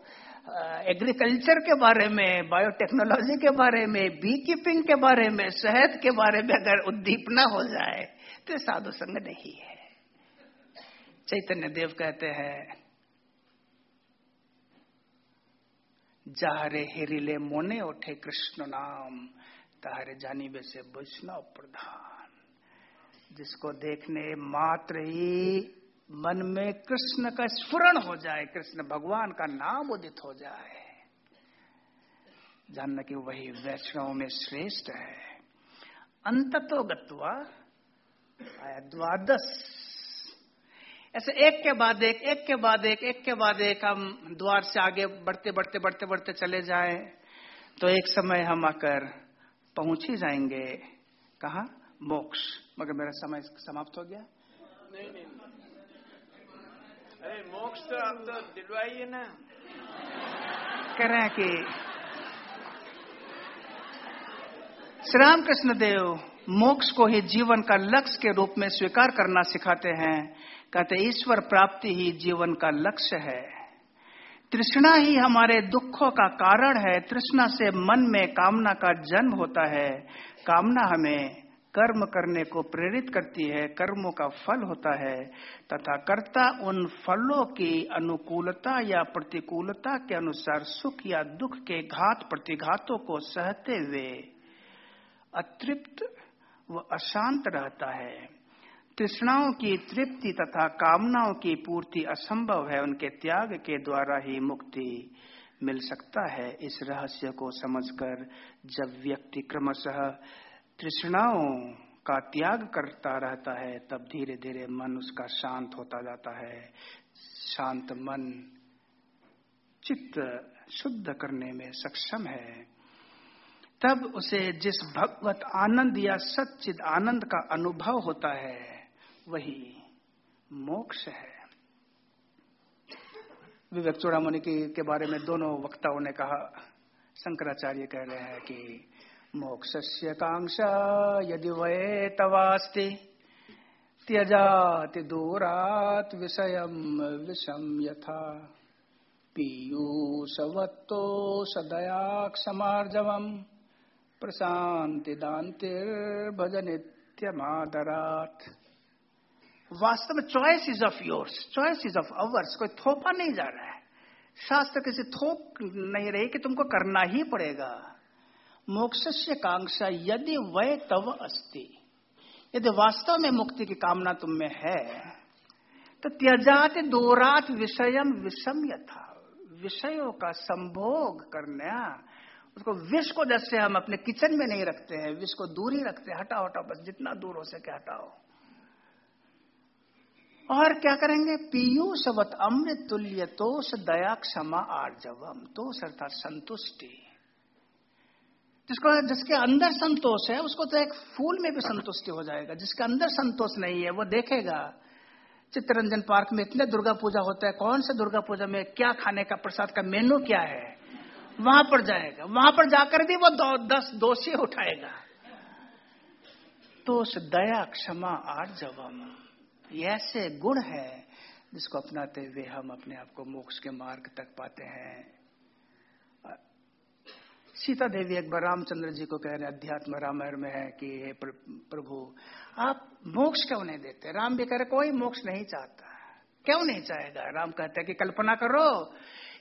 एग्रीकल्चर के बारे में बायोटेक्नोलॉजी के बारे में बी कीपिंग के बारे में, शहद के बारे में अगर उद्दीपना हो जाए तो साधु संग नहीं है। चैतन्य देव कहते हैं, जाहरे हिरिले मोने उठे कृष्ण नाम तारे जानी से वैष्णव प्रधान। जिसको देखने मात्र ही मन में कृष्ण का स्फुरण हो जाए, कृष्ण भगवान का नाम उदित हो जाए। जानना कि वही वैष्णव में श्रेष्ठ है। अंत तो गत्वा आया द्वादश। ऐसे एक के बाद एक एक के बाद एक एक के बाद एक हम द्वार से आगे बढ़ते बढ़ते बढ़ते बढ़ते चले जाएँ। तो एक समय हम आकर पहुँच ही जाएँगे। कहा? मोक्ष। मगर मेरा समय समाप्त हो गया? नहीं नहीं। मोक्ष तो आप तो दिलवाइए ना। हैं कि श्री रामकृष्ण देव मोक्ष को ही जीवन का लक्ष्य के रूप में स्वीकार करना सिखाते हैं। कहते, ईश्वर प्राप्ति ही जीवन का लक्ष्य है। तृष्णा ही हमारे दुखों का कारण है। तृष्णा से मन में कामना का जन्म होता है। कामना हमें कर्म करने को प्रेरित करती है, कर्मों का फल होता है, तथा कर्ता उन फलों की अनुकूलता या प्रतिकूलता के अनुसार सुख या दुख के घात प्रतिघातों को सहते हुए अतृप्त व अशांत रहता है। तृष्णाओं की तृप्ति तथा कामनाओं की पूर्ति असंभव है, उनके त्याग के द्वारा ही मुक्ति मिल सकता है। इस रहस्य को समझकर जब व्यक्ति क्रमशः तृष्णाओं का त्याग करता रहता है, तब धीरे धीरे मन उसका शांत होता जाता है। शांत मन चित्त शुद्ध करने में सक्षम है। तब उसे जिस भगवत आनंद या सच्चिद आनंद का अनुभव होता है, वही मोक्ष है। विवेक चूड़ामणि के बारे में दोनों वक्ताओं ने कहा, शंकराचार्य कह रहे हैं कि मोक्ष से कांक्षा यदि वे तवास्ति त्यजाति दूरात विषय विषम यथा। पीयूषवत्तो प्रशांति दान्तिर्भज नित्यमादरात वास्तव में choice is of yours choice is of ours कोई थोपा नहीं जा रहा है। शास्त्र किसी थोप नहीं रही कि तुमको करना ही पड़ेगा। मोक्ष कांक्षा यदि वह तव अस्ति। यदि वास्तव में मुक्ति की कामना तुम में है तो त्यजात दोरात विषयम विषम यथा। विषयों का संभोग करना, उसको विष को जैसे हम अपने किचन में नहीं रखते हैं, विष को दूर ही रखते हैं। हटाओ हटाओ, बस जितना दूर हो सके हटाओ। और क्या करेंगे? पीयूषवत अमृत तुल्य तोष दया क्षमा आर्जवम। तोष अर्थात संतुष्टि। जिसको जिसके अंदर संतोष है उसको तो एक फूल में भी संतुष्टि हो जाएगा। जिसके अंदर संतोष नहीं है वो देखेगा चित्तरंजन पार्क में इतने दुर्गा पूजा होता है कौन से दुर्गा पूजा में क्या खाने का प्रसाद का मेनू क्या है? वहाँ पर जाएगा। वहाँ पर जाकर भी वो दो, दस दोषी उठाएगा। तो दया क्षमा आर्जवम ये ऐसे गुण है जिसको अपनाते हुए हम अपने आप को मोक्ष के मार्ग तक पाते हैं। सीता देवी एक बार रामचंद्र जी को कह रहे अध्यात्म रामायण में है कि हे प्रभु, आप मोक्ष क्यों नहीं देते? राम भी कह रहे, कोई मोक्ष नहीं चाहता। क्यों नहीं चाहेगा? राम कहते हैं कि कल्पना करो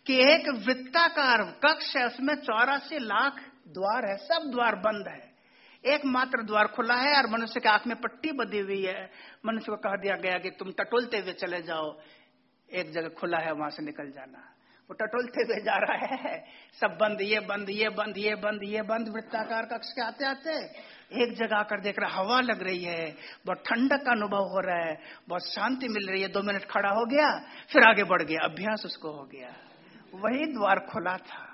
कि एक वृत्ताकार कक्ष है, उसमें चौरासी लाख द्वार है, सब द्वार बंद है। एक मात्र द्वार खुला है और मनुष्य के आँख में पट्टी बधी हुई है। मनुष्य को कह दिया गया कि तुम टटोलते हुए चले जाओ। एक जगह खुला है, वहाँ से निकल जाना। वो टटोलते हुए जा रहा है। सब बंद, ये बंद ये बंद ये बंद ये बंद। वृत्ताकार कक्ष के आते आते एक जगह आकर देख रहा हवा लग रही है। बहुत ठंडक का अनुभव हो रहा है। बहुत शांति मिल रही है। दो मिनट खड़ा हो गया, फिर आगे बढ़ गया। अभ्यास उसको हो गया। वही द्वार खुला था।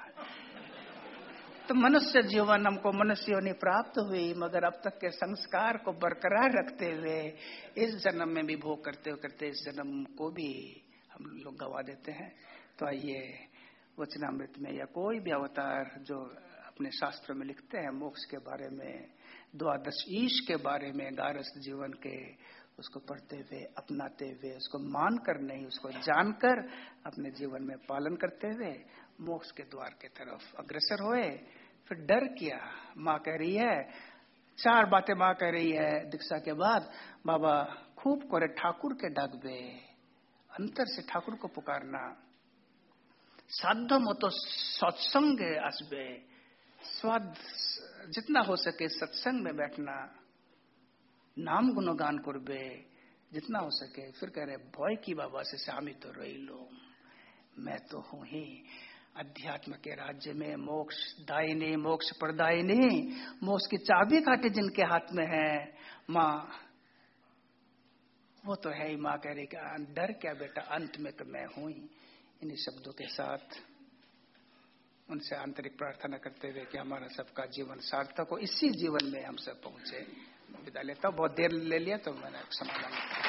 तो मनुष्य जीवन हमको मनुष्य होनी प्राप्त हुई, मगर अब तक के संस्कार को बरकरार रखते हुए इस जन्म में भी भोग करते करते इस जन्म को भी हम लोग गवा देते हैं। तो आइए वचनामृत में या कोई भी अवतार जो अपने शास्त्र में लिखते हैं, मोक्ष के बारे में, द्वादश ईश के बारे में, गारस जीवन के, उसको पढ़ते हुए, अपनाते हुए, उसको मानकर नहीं, उसको जानकर अपने जीवन में पालन करते हुए, मोक्ष के द्वार के तरफ़ अग्रसर हुए, फिर डर किया। माँ कह रही है, चार बातें माँ कह रही है, दीक्षा के बाद, बाबा खूब करे ठाकुर के डगबे अंतर से ठाकुर को पुकारना। साध्य मतो सत्संग असबे स्वाद जितना हो सके सत्संग में बैठना, नाम गुणगान करबे, जितना हो सके। फिर कह रहे, भय की बाबा से शामी तो रही लो। मैं तो हूँ ही अध्यात्म के राज्य में। मोक्ष दायिनी मोक्ष प्रदायिनी मोक्ष की चाबी काटे जिनके हाथ में है। माँ, वो तो है ही माँ कह रही डर क्या बेटा, अंत में तो मैं हूँ ही। इन्हीं शब्दों के साथ उनसे आंतरिक प्रार्थना करते हुए कि हमारा सबका जीवन सार्थक हो, इसी जीवन में हम सब पहुँचे। विदा लेता बहुत देर ले लिया तो मैंने समाधान